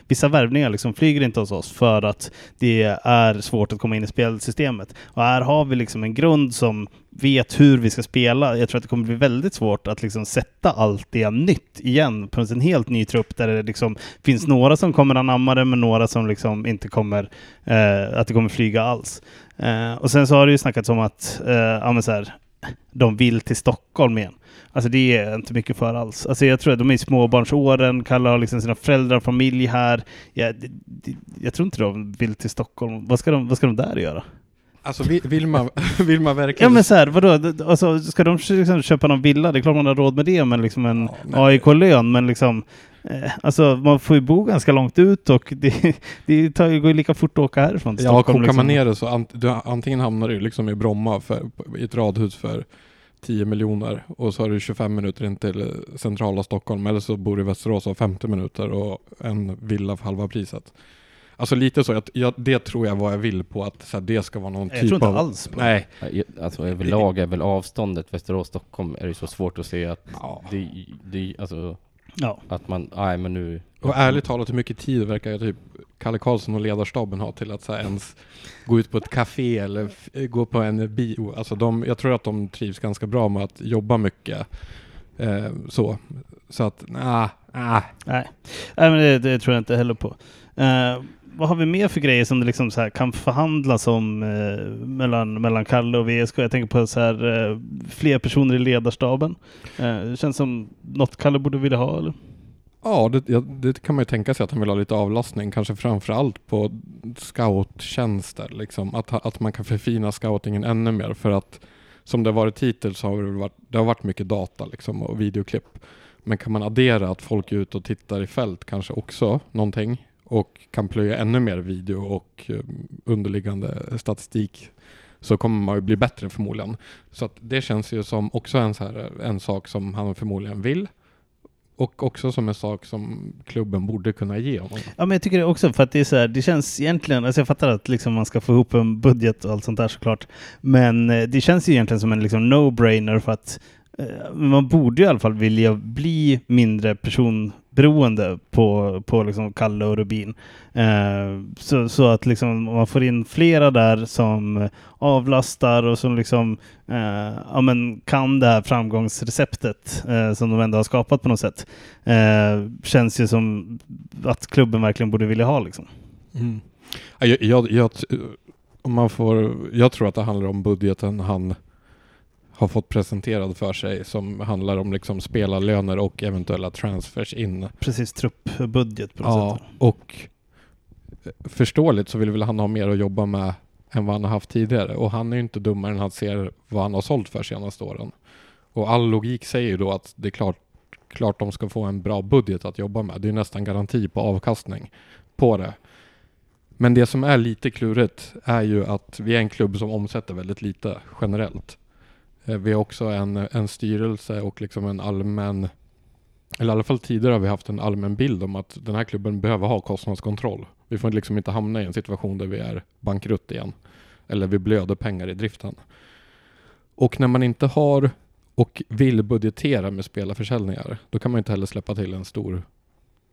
Vissa värvningar liksom flyger inte hos oss för att det är svårt att komma in i spelsystemet. Och här har vi liksom en grund som vet hur vi ska spela. Jag tror att det kommer bli väldigt svårt att liksom sätta allt det nytt igen på en helt ny trupp där det liksom finns några som kommer anamma det men några som liksom inte kommer, eh, att det kommer flyga alls. Eh, och sen så har det ju snackats om att eh, ja, men så här, de vill till Stockholm igen. Alltså det är inte mycket för alls. Alltså jag tror att de är i småbarnsåren, Kalle har liksom sina föräldrar och familj här. Jag, jag tror inte de vill till Stockholm. Vad ska de, vad ska de där göra? Alltså vill, man, vill man verkligen... Ja men så här, vadå? Alltså, ska de liksom köpa någon villa? Det är klart man har råd med det, men liksom en Ja. AIK-lön, men liksom eh, Alltså man får ju bo ganska långt ut och det, det tar går ju lika fort att åka härifrån till Ja, Stockholm. kokar liksom. man ner det så ant, du, antingen hamnar du liksom i Bromma för, i ett radhus för 10 miljoner och så har du 25 minuter in till centrala Stockholm eller så bor du i Västerås och har 50 minuter och en villa för halva priset. Alltså lite så, jag, jag, det tror jag vad jag vill på att så här, det ska vara någon Jag typ tror inte av... alls på det. Nej. Alltså överlag är väl avståndet Västerås-Stockholm är det så svårt att se att Ja. det, det, alltså Ja. att man, nej men nu Och ärligt talat hur mycket tid verkar jag typ Kalle Karlsson och ledarstaben ha till att så här, ens gå ut på ett café eller f- gå på en bio. Alltså de, jag tror att de trivs ganska bra med att jobba mycket. Eh, så. Så att, nah, ah. Nej, Nej men det, det tror jag inte heller på. Eh, vad har vi mer för grejer som det liksom så här kan förhandlas om eh, mellan, mellan Kalle och VSK? Jag tänker på så här, eh, fler personer i ledarstaben. Eh, det känns som något Kalle borde vilja ha, eller? Ja, det, ja, det kan man ju tänka sig att han vill ha lite avlastning, kanske framförallt på scouttjänster. Liksom. Att, att man kan förfina scoutingen ännu mer för att som det har varit hittills så har det, varit, det har varit mycket data liksom, och videoklipp. Men kan man addera att folk är ute och tittar i fält kanske också någonting och kan plöja ännu mer video och eh, underliggande statistik så kommer man ju bli bättre förmodligen. Så att det känns ju som också en, så här, eh, en sak som han förmodligen vill och också som en sak som klubben borde kunna ge honom. Ja, men jag tycker det också, för att det är så här, det känns egentligen, alltså jag fattar att liksom man ska få ihop en budget och allt sånt där såklart, men eh, det känns ju egentligen som en liksom no-brainer för att eh, man borde ju i alla fall vilja bli mindre person beroende på, på liksom Kalle och Rubin. Eh, så, så att liksom man får in flera där som avlastar och som liksom eh, ja, men kan det här framgångsreceptet eh, som de ändå har skapat på något sätt. Eh, känns ju som att klubben verkligen borde vilja ha liksom. Mm. Jag, jag, jag, om man får, jag tror att det handlar om budgeten han har fått presenterad för sig som handlar om liksom spelarlöner och eventuella transfers in. Precis truppbudget på något Ja, sätt. och förståeligt så vill väl han ha mer att jobba med än vad han har haft tidigare. Och han är ju inte dummare än han ser vad han har sålt för senaste åren. Och all logik säger ju då att det är klart, klart de ska få en bra budget att jobba med. Det är nästan garanti på avkastning på det. Men det som är lite klurigt är ju att vi är en klubb som omsätter väldigt lite generellt. Eh, vi har också en, en styrelse och liksom en allmän eller i alla fall tidigare har vi haft en allmän bild om att den här klubben behöver ha kostnadskontroll. Vi får liksom inte hamna i en situation där vi är bankrutt igen. Eller vi blöder pengar i driften. Och när man inte har och vill budgetera med spelarförsäljningar, då kan man inte heller släppa till en stor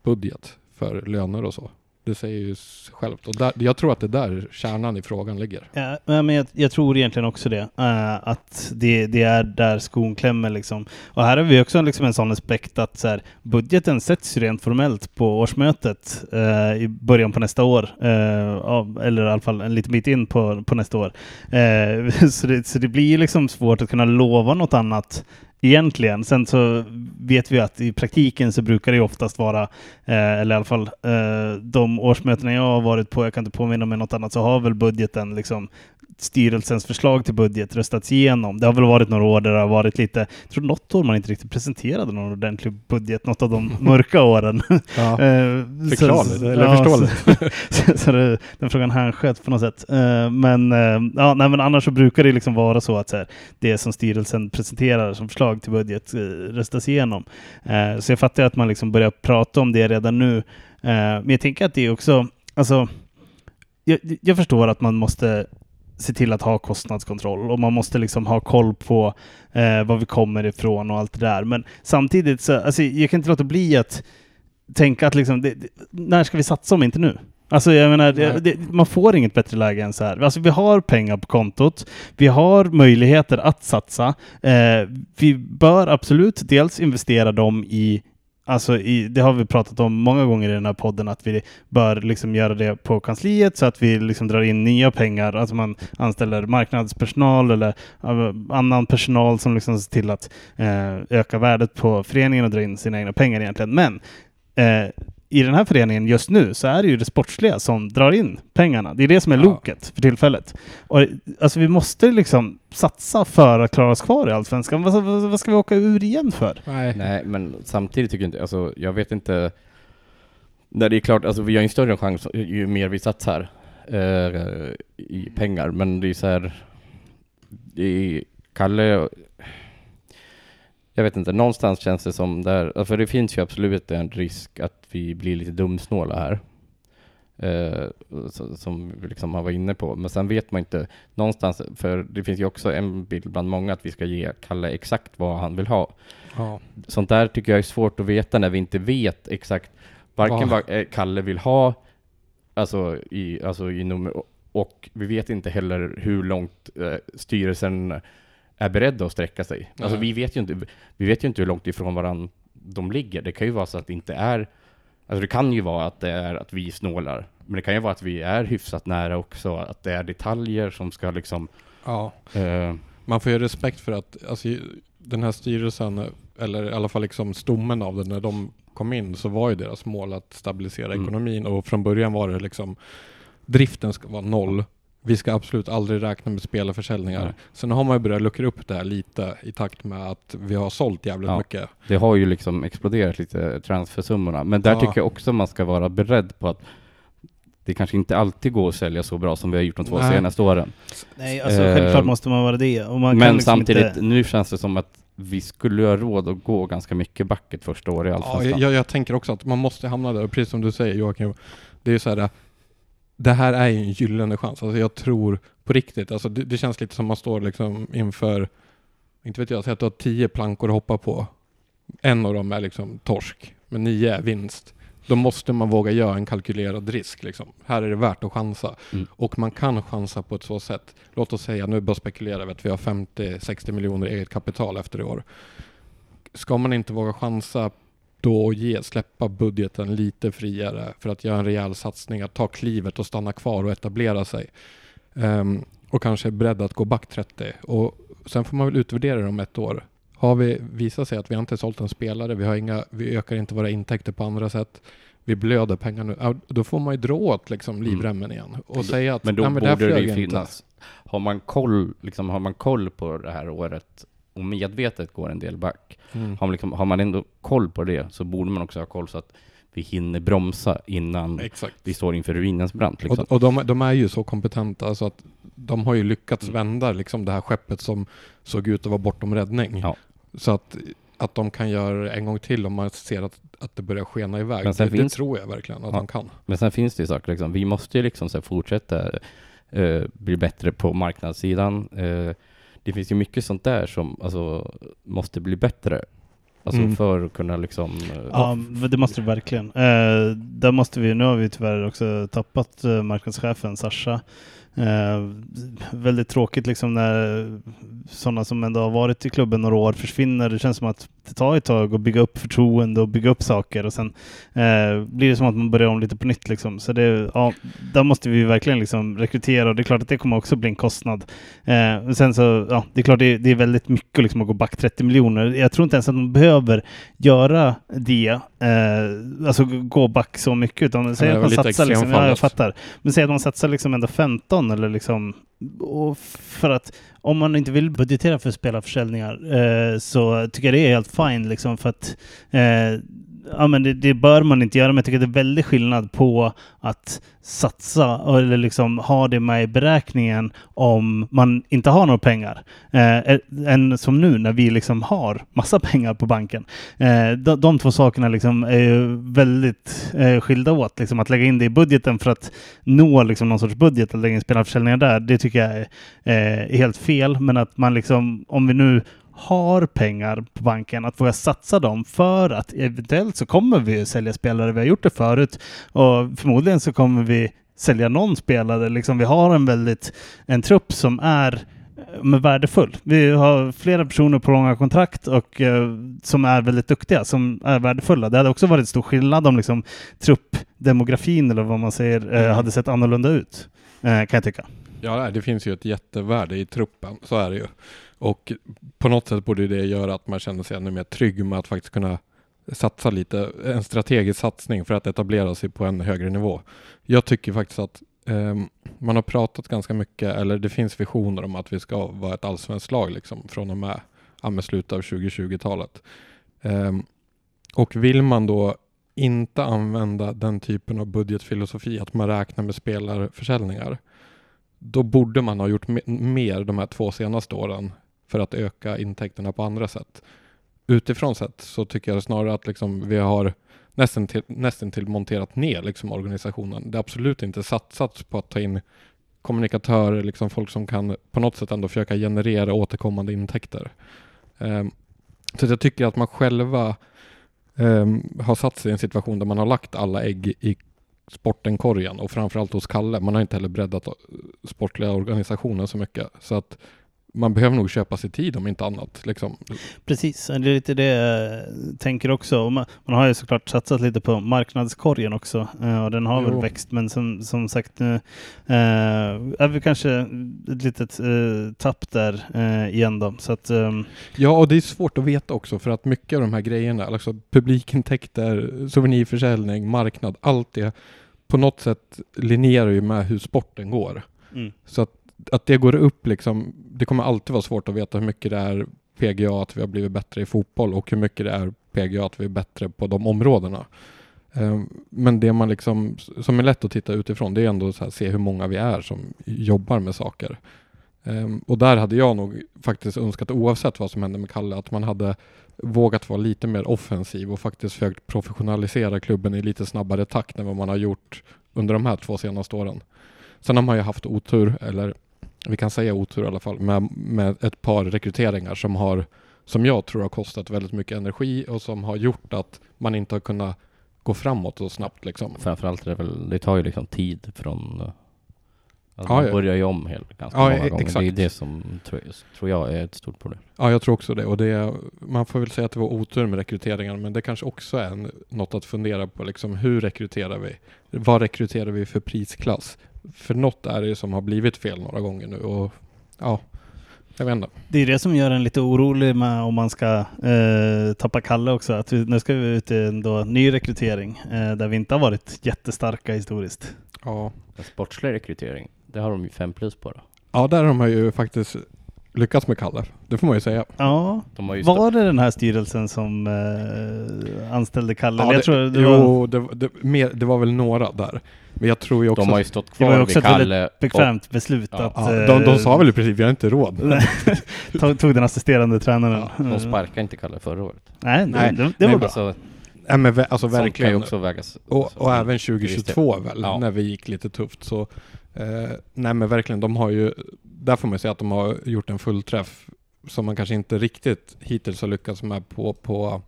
budget för löner och så. Det säger ju självt. Och där, jag tror att det är där kärnan i frågan ligger. Ja, men jag, jag tror egentligen också det. eh, att det, det är där skon klämmer liksom. Och här har vi också liksom en sån aspekt att så här, budgeten sätts ju rent formellt på årsmötet eh, i början på nästa år. eh, eller i alla fall en liten bit in på, på nästa år. Eh, så, det, så det blir liksom svårt att kunna lova något annat egentligen. Sen så vet vi att i praktiken så brukar det oftast vara, eh, eller i alla fall eh, de årsmötena jag har varit på, jag kan inte påminna mig något annat, så har väl budgeten liksom styrelsens förslag till budget röstats igenom. Det har väl varit några år där det har varit lite, jag tror något år man inte riktigt presenterade någon ordentlig budget, något av de mörka åren. Ja. Eh, Förklarligt, eller ja, förståeligt. så, så det, den frågan hänsköts på något sätt. Eh, men, eh, ja, nej, men annars så brukar det liksom vara så att så här, det som styrelsen presenterar som förslag till budget eh, röstas igenom. Eh, så jag fattar att man liksom börjar prata om det redan nu. Eh, men jag tänker att det är också, alltså, jag, jag förstår att man måste se till att ha kostnadskontroll och man måste liksom ha koll på eh, var vi kommer ifrån och allt det där. Men samtidigt så, alltså, jag kan inte låta bli att tänka att liksom, det, det, när ska vi satsa om inte nu? Alltså jag menar, det, det, man får inget bättre läge än så här. Alltså vi har pengar på kontot, vi har möjligheter att satsa. Eh, vi bör absolut dels investera dem i Alltså i, det har vi pratat om många gånger i den här podden att vi bör liksom göra det på kansliet så att vi liksom drar in nya pengar. Alltså man anställer marknadspersonal eller annan personal som liksom ser till att eh, öka värdet på föreningen och dra in sina egna pengar egentligen. Men eh, i den här föreningen just nu så är det ju det sportsliga som drar in pengarna. Det är det som är Ja. loket för tillfället. Och, alltså vi måste liksom satsa för att klara oss kvar i Allsvenskan. Vad, vad, vad ska vi åka ur igen för? Nej. Nej, men samtidigt tycker jag inte, alltså jag vet inte. Nej, det är klart, alltså vi har ju en större chans ju mer vi satsar eh, i pengar, men det är så här. Det är Kalle. Jag vet inte, någonstans känns det som där, för det finns ju absolut en risk att vi blir lite dumsnåla här. Eh, så, som vi liksom har varit inne på. Men sen vet man inte någonstans, för det finns ju också en bild bland många att vi ska ge Kalle exakt vad han vill ha Ja. sånt där tycker jag är svårt att veta när vi inte vet exakt varken Vad- vad eh, Kalle vill ha, alltså i, alltså i nummer, och vi vet inte heller hur långt eh, styrelsen är beredd att sträcka sig. Alltså Nej. vi vet ju inte, vi vet ju inte hur långt ifrån varandra de ligger. Det kan ju vara så att det inte är, alltså det kan ju vara att det är att vi snålar, men det kan ju vara att vi är hyfsat nära också, att det är detaljer som ska liksom ja. eh, Man får ju respekt för att alltså, den här styrelsen, eller i alla fall liksom stommen av det, när de kom in så var ju deras mål att stabilisera Mm. ekonomin och från början var det liksom driften ska vara noll. Vi ska absolut aldrig räkna med spelarförsäljningar. Nej. Sen har man ju börjat luckra upp det här lite i takt med att vi har sålt jävligt Ja. mycket. Det har ju liksom exploderat lite, transfersummorna. Men där Ja. tycker jag också man ska vara beredd på att det kanske inte alltid går att sälja så bra som vi har gjort de två Nej. senaste åren. Nej, alltså Eh, självklart måste man vara det. Och man kan Men liksom samtidigt, Inte... nu känns det som att vi skulle ha råd att gå ganska mycket back ett första år i Ja, Allsvenskan. jag, jag tänker också att man måste hamna där, precis som du säger Joakim, det är ju så här, det här är ju en gyllene chans. Alltså jag tror på riktigt, alltså det, det känns lite som man står liksom inför, inte vet jag, säg att du har tio plankor att hoppa på. En av dem är liksom torsk, men nio är vinst. Då måste man våga göra en kalkylerad risk. Liksom. Här är det värt att chansa. Mm. Och man kan chansa på ett så sätt. Låt oss säga, nu bara spekulerar vi att vi har 50-60 miljoner eget kapital efter i år. Ska man inte våga chansa då ge, släppa budgeten lite friare för att göra en rejäl satsning, att ta klivet och stanna kvar och etablera sig. Ehm, och kanske är beredd att gå back 30. Och sen får man väl utvärdera det om ett år. Har vi visat sig att vi inte sålt en spelare, vi, har inga, vi ökar inte våra intäkter på andra sätt, vi blöder pengar nu, då får man ju dra åt liksom livremmen igen och säga att Men då nej, men det borde det flög ju inte. finnas. Har man, koll, liksom, har man koll på det här året och medvetet går en del back, Mm. har man, liksom, har man ändå koll på det så borde man också ha koll så att vi hinner bromsa innan Exakt. vi står inför ruinens brant. Liksom. Och, och de, de är ju så kompetenta så att de har ju lyckats Mm. vända liksom det här skeppet som såg ut att vara bortom räddning. Ja. Så att, att de kan göra det en gång till om man ser att, att det börjar skena iväg. Men sen det, finns- det tror jag verkligen att Ja. de kan. Men sen finns det ju saker, liksom. vi måste ju liksom här fortsätta eh, bli bättre på marknadssidan. Eh, det finns ju mycket sånt där som alltså, måste bli bättre. Alltså Mm. för att kunna liksom... eh, Ja, det måste det verkligen. Eh, där måste vi, nu har vi tyvärr också tappat eh, marknadschefen Sasha. Eh, väldigt tråkigt liksom när sådana som ändå har varit i klubben några år försvinner. Det känns som att det tar ett tag att bygga upp förtroende och bygga upp saker och sen eh, blir det som att man börjar om lite på nytt liksom. Så det, ja, där måste vi verkligen liksom rekrytera och det är klart att det kommer också bli en kostnad. Eh, sen så, ja, det är klart det, det är väldigt mycket liksom att gå back 30 miljoner. Jag tror inte ens att man behöver göra det, eh, alltså gå back så mycket, utan säg att man satsar, liksom, ja, jag fattar. Men säg att man satsar liksom ändå 15 eller liksom, och för att om man inte vill budgetera för spelarförsäljningar eh, så tycker jag det är helt fine liksom för att eh, ja, men det, det bör man inte göra, men jag tycker det är väldigt skillnad på att satsa eller liksom ha det med i beräkningen om man inte har några pengar. Eh, än som nu när vi liksom har massa pengar på banken. Eh, de, de två sakerna liksom är väldigt eh, skilda åt. Liksom att lägga in det i budgeten för att nå liksom någon sorts budget eller lägga in spelarförsäljningar där, det tycker jag är, eh, är helt fel. Men att man liksom, om vi nu har pengar på banken, att våga satsa dem för att eventuellt så kommer vi sälja spelare. Vi har gjort det förut och förmodligen så kommer vi sälja någon spelare. Liksom vi har en väldigt, en trupp som är eh, men värdefull. Vi har flera personer på långa kontrakt och eh, som är väldigt duktiga, som är värdefulla. Det hade också varit stor skillnad om liksom truppdemografin eller vad man säger eh, Mm. hade sett annorlunda ut, eh, kan jag tycka. Ja, det finns ju ett jättevärde i truppen, så är det ju. Och på något sätt borde det göra att man känner sig ännu mer trygg med att faktiskt kunna satsa lite, en strategisk satsning för att etablera sig på en högre nivå. Jag tycker faktiskt att ehm, man har pratat ganska mycket, eller det finns visioner om att vi ska vara ett allsvenskt lag liksom från och med, med slutet av 2020-talet. Ehm, och vill man då inte använda den typen av budgetfilosofi, att man räknar med spelarförsäljningar, då borde man ha gjort mer de här två senaste åren för att öka intäkterna på andra sätt. Utifrån sett så tycker jag snarare att liksom vi har nästan till, nästan till monterat ner liksom organisationen. Det är absolut inte satsats på att ta in kommunikatörer, liksom folk som kan på något sätt ändå försöka generera återkommande intäkter. Ehm, så jag tycker att man själva ehm, har satt sig i en situation där man har lagt alla ägg i sportenkorgen och framförallt hos Kalle. Man har inte heller breddat sportliga organisationen så mycket. Så att man behöver nog köpa sig tid om inte annat. Liksom. Precis, det är lite det jag tänker också. Man, man har ju såklart satsat lite på marknadskorgen också eh, och den har Jo. väl växt men som, som sagt nu eh, är vi kanske ett litet eh, tapp där eh, igen då. Så att, ehm, Ja, och det är svårt att veta också för att mycket av de här grejerna, alltså publikintäkter, souvenirförsäljning, marknad, allt det på något sätt linjerar ju med hur sporten går. mm. Så att, att det går upp liksom, det kommer alltid vara svårt att veta hur mycket det är PGA att vi har blivit bättre i fotboll och hur mycket det är PGA att vi är bättre på de områdena. Ehm, men det man liksom, som är lätt att titta utifrån, det är ändå att se hur många vi är som jobbar med saker. Ehm, och där hade jag nog faktiskt önskat, oavsett vad som hände med Kalle, att man hade vågat vara lite mer offensiv och faktiskt försökt professionalisera klubben i lite snabbare takt än vad man har gjort under de här två senaste åren. Sen har man ju haft otur, eller vi kan säga otur i alla fall, med, med ett par rekryteringar som har, som jag tror har kostat väldigt mycket energi och som har gjort att man inte har kunnat gå framåt så snabbt liksom. Framförallt är det väl, det tar ju liksom tid från... Alltså Ja, man ja. börjar ju om helt, ganska Ja, många e- gånger. Det är exakt. det som tror jag, tror jag är ett stort problem. Ja, jag tror också det. Och det, man får väl säga att det var otur med rekryteringen, men det kanske också är en, något att fundera på. Liksom, hur rekryterar vi? Vad rekryterar vi för prisklass? För något är det ju som har blivit fel några gånger nu och ja, jag vet inte. Det är det som gör en lite orolig med om man ska eh, tappa Kalle också. Att vi, nu ska vi ut i en då, ny rekrytering eh, där vi inte har varit jättestarka historiskt. Ja. En sportslig rekrytering, det har de ju fem plus på då. ja, där har man ju faktiskt lyckats med Kalle. Det får man ju säga. Ja, De har ju var det den här styrelsen som eh, anställde Kalle? Ja, jag det, tror det var jo, det, det, mer, det var väl några där. Men jag tror ju också... de har ju stått Det var kvar också vid ett väldigt Kalle. bekvämt beslut Ja, att ja, de, de eh, sa väl i princip, vi har inte råd. Tog, tog den assisterande tränaren. Och, de sparkade inte Kalle förra året. Nej, Nej, det, det, var nej, bra. Alltså, Nej, men vä- alltså sånt kan ju verkligen. också vägas. Och, alltså, och även Visst det. 2022 väl, Ja. när vi gick lite tufft så eh, Nej men verkligen, de har ju Där får man säga att de har gjort en fullträff Som man kanske inte riktigt hittills har lyckats med på, på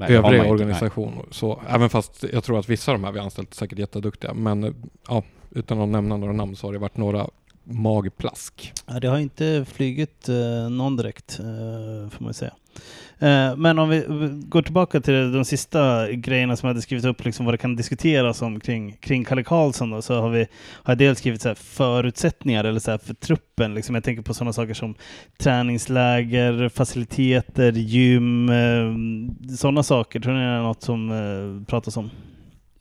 Nej, övriga inte. organisationer. Så, även fast jag tror att vissa av de här vi anställt är säkert jätteduktiga. Men ja, utan att nämna några namn så har det varit några magplask. Ja, det har inte flugit eh, någon direkt, eh, får man säga. Eh, men om vi går tillbaka till de sista grejerna som jag hade skrivit upp, liksom vad det kan diskuteras om kring, kring Kalle Karlsson då, så har, vi, har jag dels skrivit så här förutsättningar eller så här för truppen. Liksom jag tänker på sådana saker som träningsläger, faciliteter, gym, eh, sådana saker. Tror ni det är något som eh, pratas om?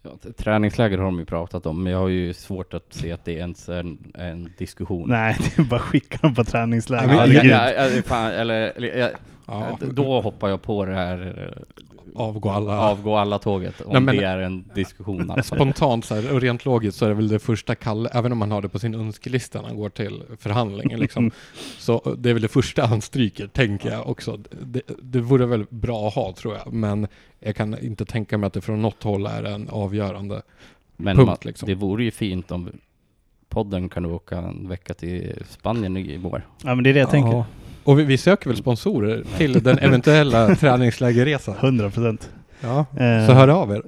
Ja, träningsläger har de ju pratat om, men jag har ju svårt att se att det ens är en, en diskussion. Nej, det är bara skicka dem på träningsläger. Ja, ja, ja, fan, eller, eller ja, Ja, då hoppar jag på det här eh, avgå alla. avgå alla tåget, om Nej, men- det är en diskussion alltså. Spontant så här, och rent logiskt så är det väl det första Kalle, även om man har det på sin önskelista när han går till förhandlingen liksom. Så det är väl det första han stryker, tänker jag också. Det, det vore väl bra att ha tror jag, men jag kan inte tänka mig att det från något håll är en avgörande. Men punkt, man, liksom. det vore ju fint om podden kan åka en vecka till Spanien i vår. Ja, men det är det jag tänker. Och vi, vi söker väl sponsorer till den eventuella träningslägerresan. 100 procent. Ja, Eh, så hör av er.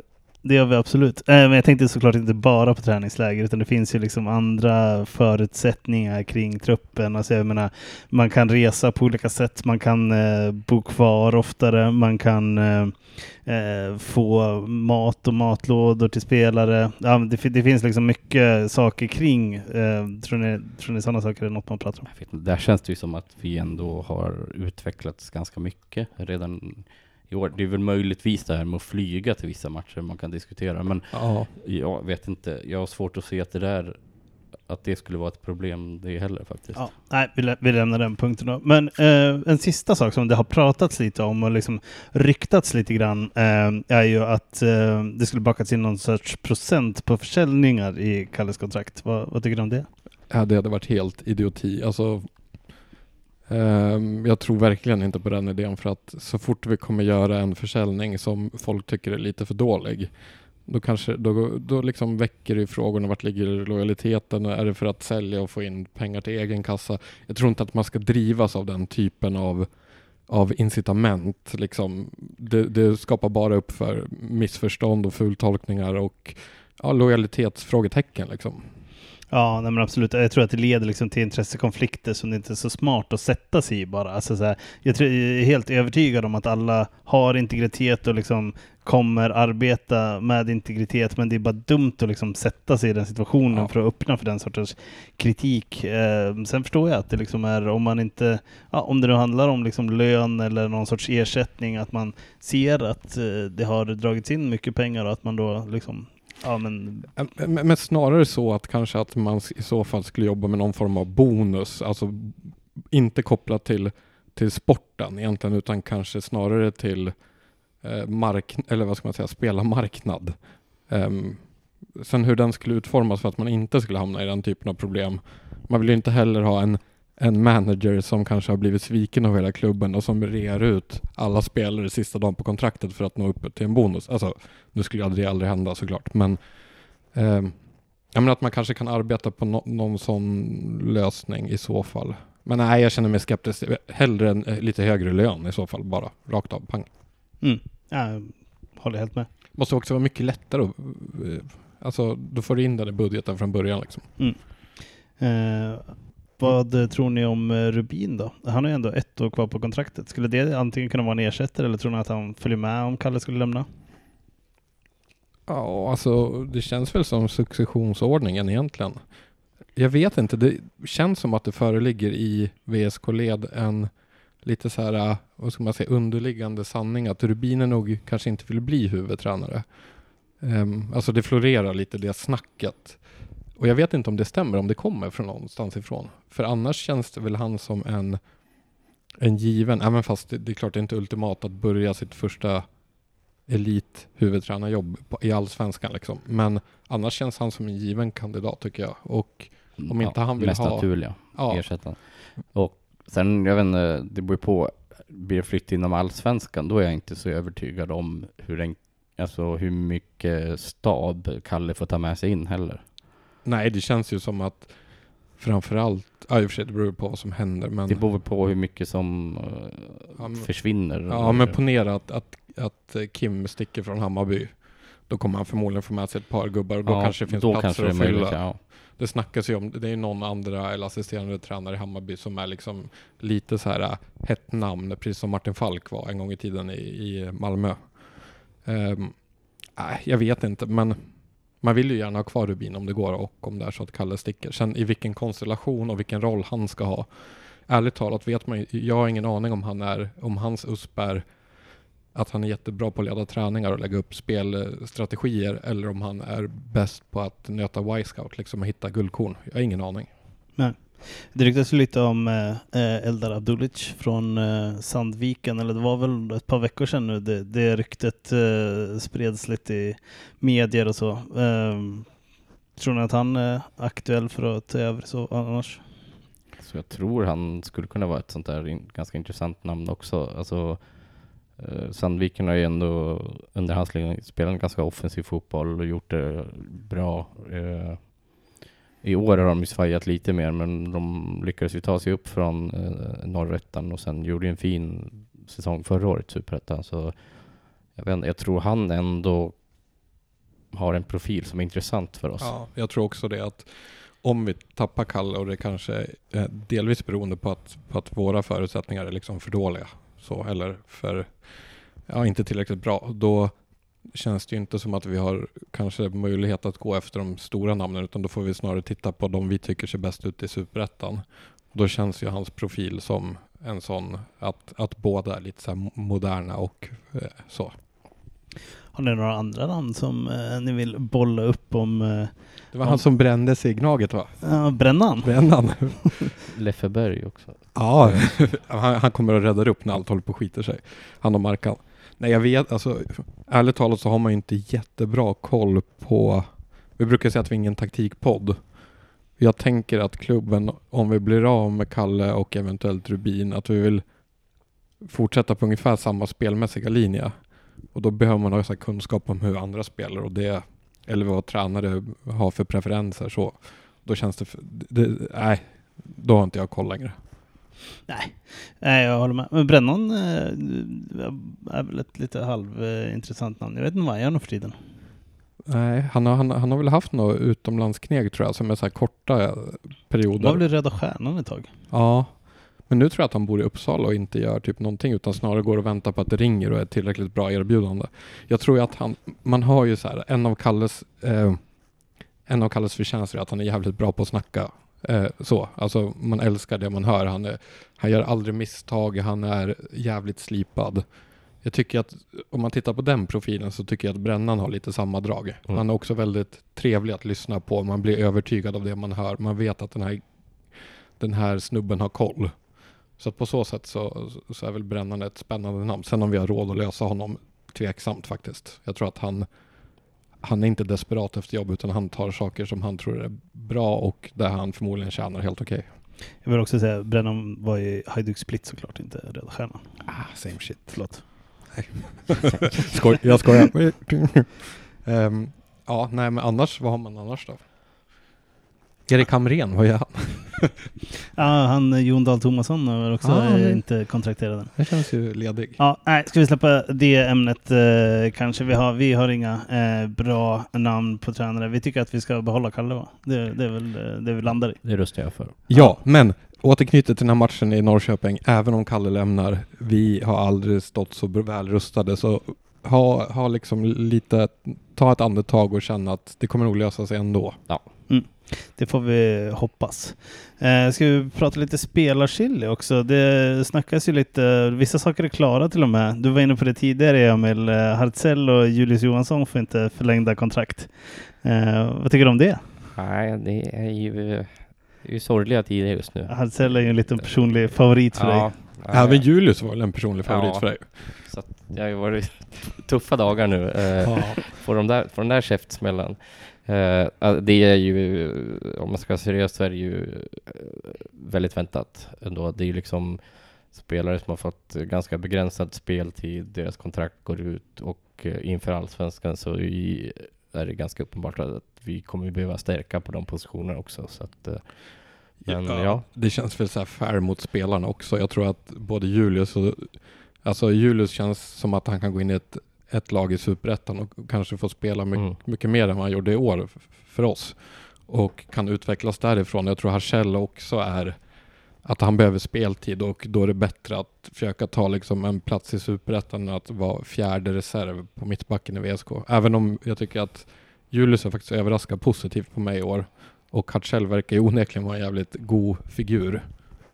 Det gör vi absolut. Äh, Men jag tänkte såklart inte bara på träningsläger utan det finns ju liksom andra förutsättningar kring truppen. Alltså jag menar, man kan resa på olika sätt, man kan eh, bo kvar oftare, man kan eh, eh få mat och matlådor till spelare. Ja, det, det finns liksom mycket saker kring. Eh, tror, ni, tror ni sådana saker är något man pratar om? Vet där känns det ju som att vi ändå har utvecklats ganska mycket redan i år. Det är väl möjligtvis det här med att flyga till vissa matcher man kan diskutera, men Ja. jag vet inte. Jag har svårt att se att det där, att det skulle vara ett problem det heller faktiskt. Ja, nej, vi, lä- vi lämnar den punkten då. Men eh, en sista sak som det har pratats lite om och liksom ryktats lite grann eh, är ju att eh, det skulle bakas in någon sorts procent på försäljningar i Kalles kontrakt. Vad, vad tycker du om det? Ja, det hade varit helt idioti. Alltså, Ehm, jag tror verkligen inte på den idén för att så fort vi kommer göra en försäljning som folk tycker är lite för dålig då kanske, då, då liksom väcker det frågorna vart ligger lojaliteten? Är det för att sälja och få in pengar till egen kassa? Jag tror inte att man ska drivas av den typen av, av incitament. Liksom. Det, det skapar bara upp för missförstånd och fultolkningar och ja, lojalitetsfrågetecken. Liksom. Ja, nej men absolut. Jag tror att det leder liksom till intressekonflikter som det inte är så smart att sätta sig i bara. Alltså så här, jag, tror, jag är helt övertygad om att alla har integritet och liksom kommer arbeta med integritet, men det är bara dumt att liksom sätta sig i den situationen Ja. för att öppna för den sortens kritik. Eh, sen förstår jag att det liksom är, om man inte, ja, om det nu handlar om liksom lön eller någon sorts ersättning, att man ser att eh, det har dragits in mycket pengar och att man då liksom, ja men Men, men snarare så att kanske att man i så fall skulle jobba med någon form av bonus, alltså inte kopplat till, till sporten egentligen, utan kanske snarare till eh, mark, eller vad ska man säga, spelarmarknad. Um, sen hur den skulle utformas för att man inte skulle hamna i den typen av problem. Man vill ju inte heller ha en, en manager som kanske har blivit sviken av hela klubben och som rear ut alla spelare sista dagen på kontraktet för att nå upp till en bonus. Alltså, nu skulle det aldrig hända såklart, men eh, jag menar att man kanske kan arbeta på no någon sån lösning i så fall. Men nej, jag känner mig skeptisk. Hellre en eh, lite högre lön i så fall, bara rakt av, pang. Mm. Ja, jag håller helt med. Måste också vara mycket lättare att, eh, alltså då får du in den i budgeten från början liksom. Eh, vad tror ni om eh, Rubin då? Han har ju ändå ett år kvar på kontraktet. Skulle det antingen kunna vara en ersättare eller tror ni att han följer med om Kalle skulle lämna? Ja, alltså det känns väl som successionsordningen egentligen. Jag vet inte, det känns som att det föreligger i VSK-led en lite så här, vad ska man säga, underliggande sanning att Rubin nog kanske inte vill bli huvudtränare. Um, alltså det florerar lite det snacket. Och jag vet inte om det stämmer, om det kommer från någonstans ifrån. För annars känns det väl han som en, en given, även fast det, det är klart det är inte ultimat att börja sitt första elit huvudtränarjobb på- i allsvenskan liksom. Men annars känns han som en given kandidat tycker jag. Och Om inte han vill mest ha- naturliga ja, ersättaren. Och sen, jag vet inte, det beror på, blir det flytt inom allsvenskan, då är jag inte så övertygad om hur, en, alltså hur mycket stab Kalle får ta med sig in heller. Nej det känns ju som att framförallt, ja i och för sig det beror på vad som händer men... Det beror på hur mycket som eh, Ja, men- försvinner. Ja men ponera att, att, att eh, Kim sticker från Hammarby. Då kommer han förmodligen få med sig ett par gubbar och då Ja, kanske det finns platser kanske att möjligt, fylla. ja. Det snackas ju om, det är någon andra eller assisterande tränare i Hammarby som är liksom lite så här äh, hett namn, precis som Martin Falk var en gång i tiden i, i Malmö. Um, nej, jag vet inte, men man vill ju gärna ha kvar Rubin om det går och om det är så att Kalle sticker. Sen i vilken konstellation och vilken roll han ska ha. Ärligt talat vet man ju, jag har ingen aning om han är, om hans USP är att han är jättebra på att leda träningar och lägga upp spelstrategier eller om han är bäst på att nöta Y-scout liksom och hitta guldkorn. Jag har ingen aning. Det ryktas lite om eh, eh, Eldar Abdulic från eh, Sandviken, eller det var väl ett par veckor sedan nu det, det ryktet eh, spreds lite i medier och så. Ehm, tror ni att han är aktuell för att ta över så annars? Så jag tror han skulle kunna vara ett sånt där in, ganska intressant namn också. Alltså, eh, Sandviken har ju ändå under hans ledning spelat en ganska offensiv fotboll och gjort det bra. Eh, i år har de ju svajat lite mer, men de lyckades ju ta sig upp från eh, norrettan och sen gjorde ju en fin säsong förra året Superettan. Så jag, vet, jag tror han ändå har en profil som är intressant för oss. Ja, jag tror också det att om vi tappar Kalle och det kanske är delvis beroende på att, på att våra förutsättningar är liksom för dåliga så, eller för, ja, inte tillräckligt bra, då känns det ju inte som att vi har kanske möjlighet att gå efter de stora namnen utan då får vi snarare titta på de vi tycker ser bäst ut i Superettan. Då känns ju hans profil som en sån att, att båda är lite så här moderna och eh, så. Har ni några andra namn som eh, ni vill bolla upp om eh, Det var han som brände sig i Gnaget va? ja, Brännan? Brännan. Leffe Berg också. Ja, han, han kommer att rädda upp när allt håller på att skita sig. Han och Markan. Nej, jag vet, alltså ärligt talat så har man ju inte jättebra koll på... Vi brukar säga att vi är ingen taktikpodd. Jag tänker att klubben, om vi blir av med Kalle och eventuellt Rubin, att vi vill fortsätta på ungefär samma spelmässiga linje. Och då behöver man ha så här kunskap om hur andra spelar och det, eller vad tränare har för preferenser så. Då känns det, för, det nej, då har inte jag koll längre. Nej, Nej jag håller med. Men Brännan eh, är väl ett lite halvintressant namn. Jag vet inte vad han gör nu för tiden. Nej, han har, han, han har väl haft något utomlandskneg tror jag, som är så här korta eh, Han perioder. var väl Röda Stjärnan ett tag? Ja, men nu tror jag att han bor i Uppsala och inte gör typ någonting utan snarare går och väntar på att det ringer och är ett tillräckligt bra erbjudande. Jag tror ju att han, man har ju så här, en av Kalles, eh, en av Kalles förtjänster är att han är jävligt bra på att snacka. Eh, så, alltså man älskar det man hör. Han, är, han gör aldrig misstag, han är jävligt slipad. Jag tycker att om man tittar på den profilen så tycker jag att Brännan har lite samma drag. Mm. Han är också väldigt trevlig att lyssna på. Man blir övertygad av det man hör. Man vet att den här, den här snubben har koll. Så på så sätt så, så är väl Brännan ett spännande namn. Sen om vi har råd att lösa honom, tveksamt faktiskt. Jag tror att han, han är inte desperat efter jobb utan han tar saker som han tror är bra och där han förmodligen tjänar helt okej. Jag vill också säga Brännan var i Hajduk Split såklart, inte Röda Stjärnan. Ah, same shit. Förlåt. Skoj, jag skojar. Ehm, ja, nej men annars, vad har man annars då? Erik Hamrén, vad gör han? Ja, han Jon Dahl Tomasson är också Ah, nej. inte kontrakterad än. Han känns ju ledig. Ja, nej, ska vi släppa det ämnet eh, kanske? Vi har, vi har inga eh, bra namn på tränare. Vi tycker att vi ska behålla Kalle va? Det, det är väl eh, det vi landar i. Det röstar jag för. Ja, men återknyter till den här matchen i Norrköping, även om Kalle lämnar, vi har aldrig stått så väl rustade, så ha, ha liksom lite, ta ett andetag och känna att det kommer nog lösa sig ändå. Det får vi hoppas. Eh, ska vi prata lite spelarchili också? Det snackas ju lite, vissa saker är klara till och med. Du var inne på det tidigare Emil, eh, Hartzell och Julius Johansson får inte förlängda kontrakt. Eh, vad tycker du om det? Nej, det är ju, det är ju sorgliga tider just nu. Hartzell är ju en liten personlig favorit för dig. ja, Även Julius var väl en personlig favorit Ja. för dig? Så att det har ju varit tuffa dagar nu. Eh, Får de där, den där käftsmällen. Ja, det är ju, om man ska vara seriös så är det ju eh, väldigt väntat ändå. Det är ju liksom spelare som har fått ganska begränsad speltid, deras kontrakt går ut och eh, inför allsvenskan så är det ganska uppenbart att vi kommer behöva stärka på de positionerna också. Så att, Men ja. Det känns väl så här fair mot spelarna också. Jag tror att både Julius och... Alltså Julius känns som att han kan gå in i ett, ett lag i Superettan och kanske få spela mycket, Mm. mycket mer än vad han gjorde i år för oss. Och kan utvecklas därifrån. Jag tror Harcell också är att han behöver speltid och då är det bättre att försöka ta liksom en plats i Superettan än att vara fjärde reserv på mittbacken i VSK. Även om jag tycker att Julius har faktiskt överraskat positivt på mig i år. Och Hartzell verkar ju onekligen vara en jävligt god figur.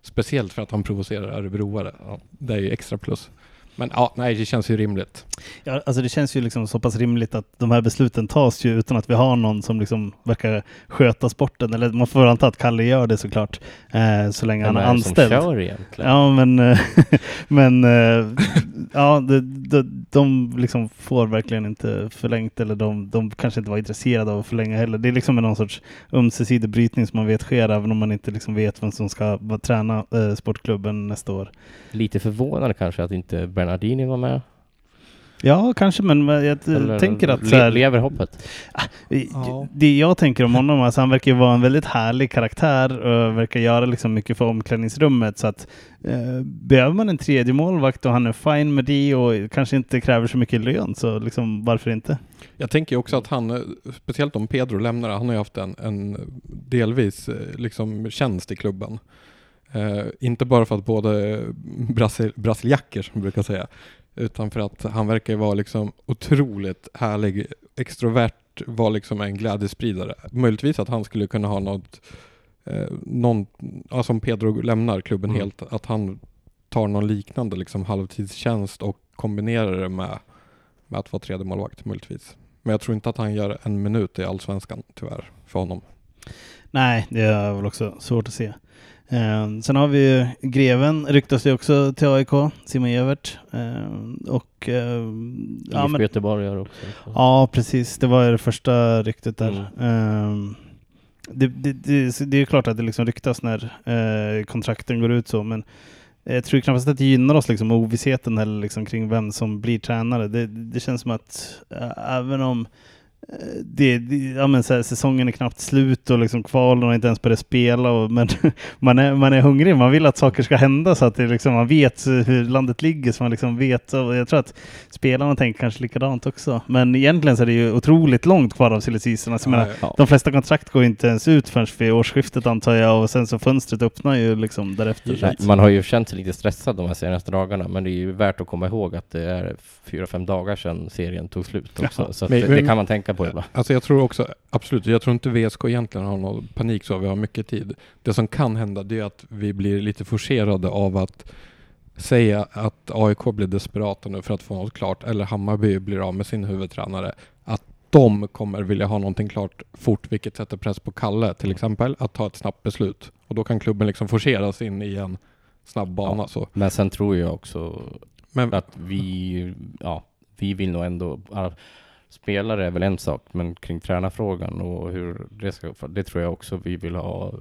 Speciellt för att han provocerar örebroare. Ja. Det är ju extra plus. Men ja, nej, det känns ju rimligt. Ja, alltså det känns ju liksom så pass rimligt att de här besluten tas ju utan att vi har någon som liksom verkar sköta sporten. Eller man får anta att Kalle gör det såklart, eh, så länge han Vem är är det som anställd. kör egentligen? Ja, men, eh, men eh, ja, de, de, de liksom får verkligen inte förlängt eller de, de kanske inte var intresserade av att förlänga heller. Det är liksom någon sorts ömsesidig brytning som man vet sker även om man inte liksom vet vem som ska träna eh, sportklubben nästa år. Lite förvånad kanske att inte Bernardini var med. Ja, kanske, men jag Eller tänker att le- så här, lever hoppet? Ja. Det jag tänker om honom, alltså han verkar vara en väldigt härlig karaktär och verkar göra liksom mycket för omklädningsrummet. Så att eh, behöver man en tredje målvakt och han är fine med det och kanske inte kräver så mycket lön, så liksom varför inte? Jag tänker också att han, eh, speciellt om Pedro lämnar, han har ju haft en, en delvis eh, liksom tjänst i klubben. Eh, inte bara för att både brasil, brasiljacker som man brukar säga, utan för att han verkar vara liksom otroligt härlig, extrovert, var liksom en glädjespridare. Möjligtvis att han skulle kunna ha något, eh, någon, alltså om Pedro lämnar klubben Mm. helt, att han tar någon liknande liksom halvtidstjänst och kombinerar det med, med att vara tredje målvakt möjligtvis. Men jag tror inte att han gör en minut i Allsvenskan tyvärr för honom. Nej, det är väl också svårt att se. Eh, sen har vi ju Greven, ryktas det också till AIK, Simon Evert. Eh, och eh, ja, IFK men, Göteborg gör också. Ja, precis. Det var ju det första ryktet där. Mm. Ehm, det, det, det, det är ju klart att det liksom ryktas när eh, kontrakten går ut så, men jag tror knappast att det gynnar oss liksom, ovissheten eller liksom, kring vem som blir tränare. Det, känns som att även om eh, det, det, ja, men så här, säsongen är knappt slut och liksom kvalen har inte ens börjat spela. Och, men man är, man är hungrig, man vill att saker ska hända så att det liksom, man vet hur landet ligger. Så man liksom vet, och jag tror att spelarna tänker kanske likadant också. Men egentligen så är det ju otroligt långt kvar av silly season. Alltså, menar, Ja. de flesta kontrakt går inte ens ut förrän vid årsskiftet antar jag och sen så fönstret öppnar ju liksom därefter. Nej, man har ju känt sig lite stressad de här senaste dagarna men det är ju värt att komma ihåg att det är fyra, fem dagar sedan serien tog slut också. Ja, så att men- det, det kan man tänka på ibland. Alltså jag tror också, absolut, jag tror inte VSK egentligen har någon panik så, vi har mycket tid. Det som kan hända det är att vi blir lite forcerade av att säga att AIK blir desperata nu för att få något klart, eller Hammarby blir av med sin huvudtränare. Att de kommer vilja ha någonting klart fort, vilket sätter press på Kalle till exempel, att ta ett snabbt beslut. Och då kan klubben liksom forceras in i en snabb bana Ja. så. Men sen tror jag också Men att vi, ja, vi vill nog ändå, spelare är väl en sak, men kring tränarfrågan och hur det ska, det tror jag också vi vill ha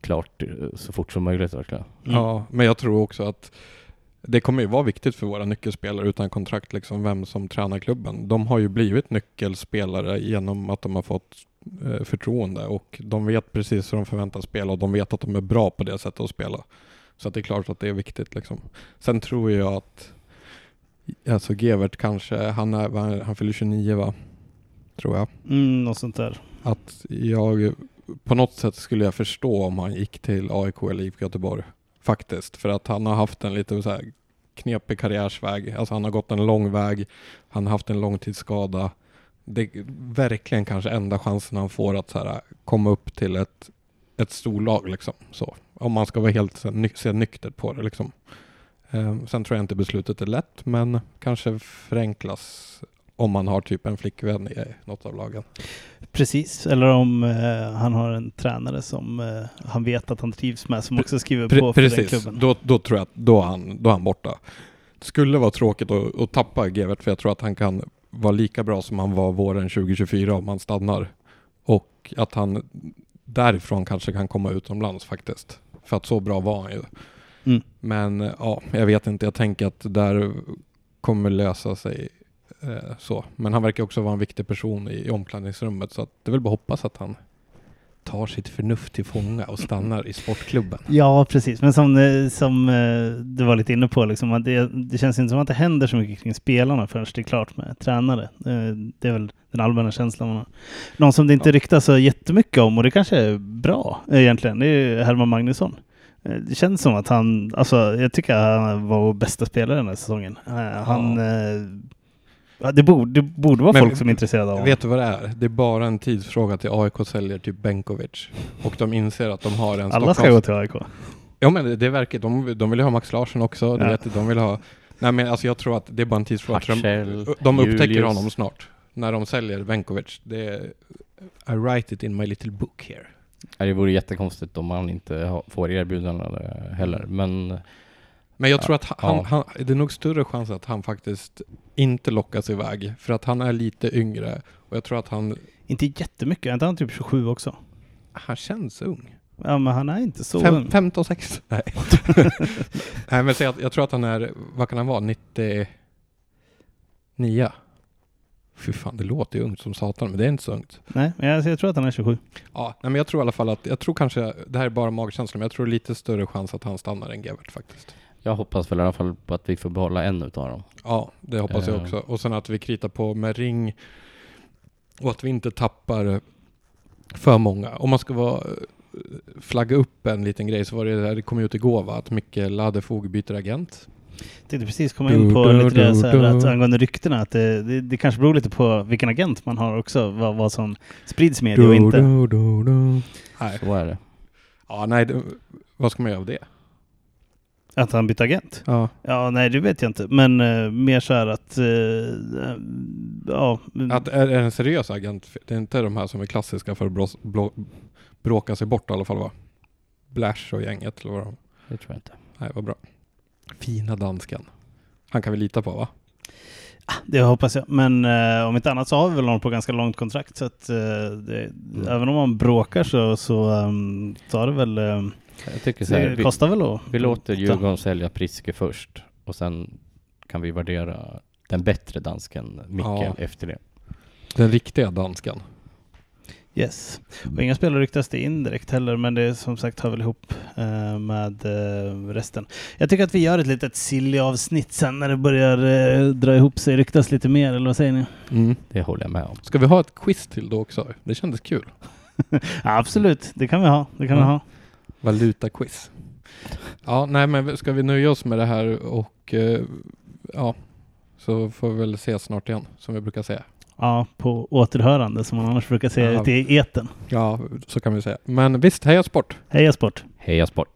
klart eh, så fort som möjligt verkligen. Mm. Ja, men jag tror också att det kommer ju vara viktigt för våra nyckelspelare utan kontrakt, liksom vem som tränar klubben. De har ju blivit nyckelspelare genom att de har fått eh, förtroende och de vet precis hur de förväntas spela och de vet att de är bra på det sättet att spela. Så att det är klart att det är viktigt liksom. Sen tror jag att alltså Gevert kanske, han, är, han fyller 29 va? Tror jag. Mm, något sånt där. Att jag på något sätt skulle jag förstå om han gick till AIK eller IFK Göteborg. Faktiskt. För att han har haft en lite så här knepig karriärsväg. Alltså han har gått en lång väg. Han har haft en långtidsskada. Det är verkligen kanske enda chansen han får att så här, komma upp till ett, ett storlag liksom. Så. Om man ska vara helt så här, ny, se nyktert på det liksom. Ehm, sen tror jag inte beslutet är lätt, men kanske förenklas om man har typ en flickvän i något av lagen. Precis, eller om eh, han har en tränare som eh, han vet att han trivs med som också skriver Pre- på för den precis, klubben. då, då tror jag att då är han, då är han borta. Det skulle vara tråkigt att, att tappa Gevert för jag tror att han kan vara lika bra som han var våren 2024 om han stannar. Och att han därifrån kanske kan komma utomlands faktiskt. För att så bra var han ju. Mm. Men ja, jag vet inte. Jag tänker att det där kommer lösa sig eh, så. Men han verkar också vara en viktig person i, i omklädningsrummet så att det är väl bara hoppas att han tar sitt förnuft till fånga och stannar i sportklubben. Ja, precis. Men som, eh, som eh, du var lite inne på, liksom, det, det känns inte som att det händer så mycket kring spelarna förrän det är klart med tränare. Det är väl den allmänna känslan man har. Någon som det inte ryktas så jättemycket om, och det kanske är bra egentligen, det är Herman Magnusson. Eh, Det känns som att han, alltså jag tycker att han var vår bästa spelare den här säsongen. Eh, Han, eh, ja, det, borde, det borde vara Men folk som är intresserade av honom. Vet du vad det är? Det är bara en tidsfråga till AIK säljer typ Benkovic. Och de inser att de har en Alla ska gå till AIK. Ja men det, det verkar, de, de vill ju ha Max Larsson också, du Ja. vet, de vill ha... Nej men alltså jag tror att det är bara en tidsfråga. De, de upptäcker Julius. honom snart. När de säljer Benkovic. Det är, I write it in my little book here. Det vore jättekonstigt om han inte får erbjudanden eh, heller. Men Men jag Ja. tror att han, Ja. han, det är nog större chans att han faktiskt inte lockas iväg. För att han är lite yngre. Och jag tror att han, Inte jättemycket, är inte han typ 27 också? han känns ung. Ja, men han är inte så Fem, ung. 15, 16? Nej. Nej men att, jag tror att han är, vad kan han vara, 99? Fy fan, det låter ju ungt som satan, men det är inte så ungt. Nej, men jag, jag tror att han är 27. Ja, nej, men jag tror i alla fall att, jag tror kanske, det här är bara magkänsla, men jag tror lite större chans att han stannar än Gevert faktiskt. jag hoppas väl i alla fall på att vi får behålla en utav dem. Ja, det hoppas jag Eh. också. Och sen att vi kritar på med ring och att vi inte tappar för många. Om man ska vara, eh, flagga upp en liten grej så var det, det här- det kom ut igår va, att Micke Ladefog byter agent. Jag tänkte precis komma in på Du, du, lite det så här, att angående ryktena, att det, det, det kanske beror lite på vilken agent man har också, vad, vad som sprids i media och inte. Du, du, du. Nej, Så är det. ja, nej, det, vad ska man göra av det? Att han bytte agent? Ja. Ja, nej det vet jag inte. Men eh, mer så här att, eh, ja. Att är det en seriös agent? Det är inte de här som är klassiska för att blås, blå, bråka sig bort i alla fall va? Blash och gänget eller vad de... Det tror jag inte. Nej, vad bra. Fina dansken. Han kan vi lita på va? Det hoppas jag. Men eh, om inte annat så har vi väl honom på ganska långt kontrakt. Så att eh, det, även om man bråkar så, så um, tar det väl, um, Jag tycker så här, det vi, kostar väl att vi låter. Djurgården sälja Priske först och sen kan vi värdera den bättre dansken, Micke, Ja. efter det. Den riktiga dansken. Yes. Och inga spelare ryktas det in direkt heller, men det som sagt hör väl ihop eh, med eh, resten. Jag tycker att vi gör ett litet silly avsnitt sen när det börjar eh, dra ihop sig, ryktas lite mer, eller vad säger ni? Mm. Det håller jag med om. Ska vi ha ett quiz till då också? Det kändes kul. Ja, absolut, det kan vi ha. Det kan Ja. vi ha. Valutaquiz. Ja, nej men ska vi nöja oss med det här och eh, ja, så får vi väl ses snart igen som vi brukar säga. Ja, på återhörande som man annars brukar säga Ja. ute i eten. Ja, så kan vi säga. Men visst, heja sport! Heja sport! Heja sport!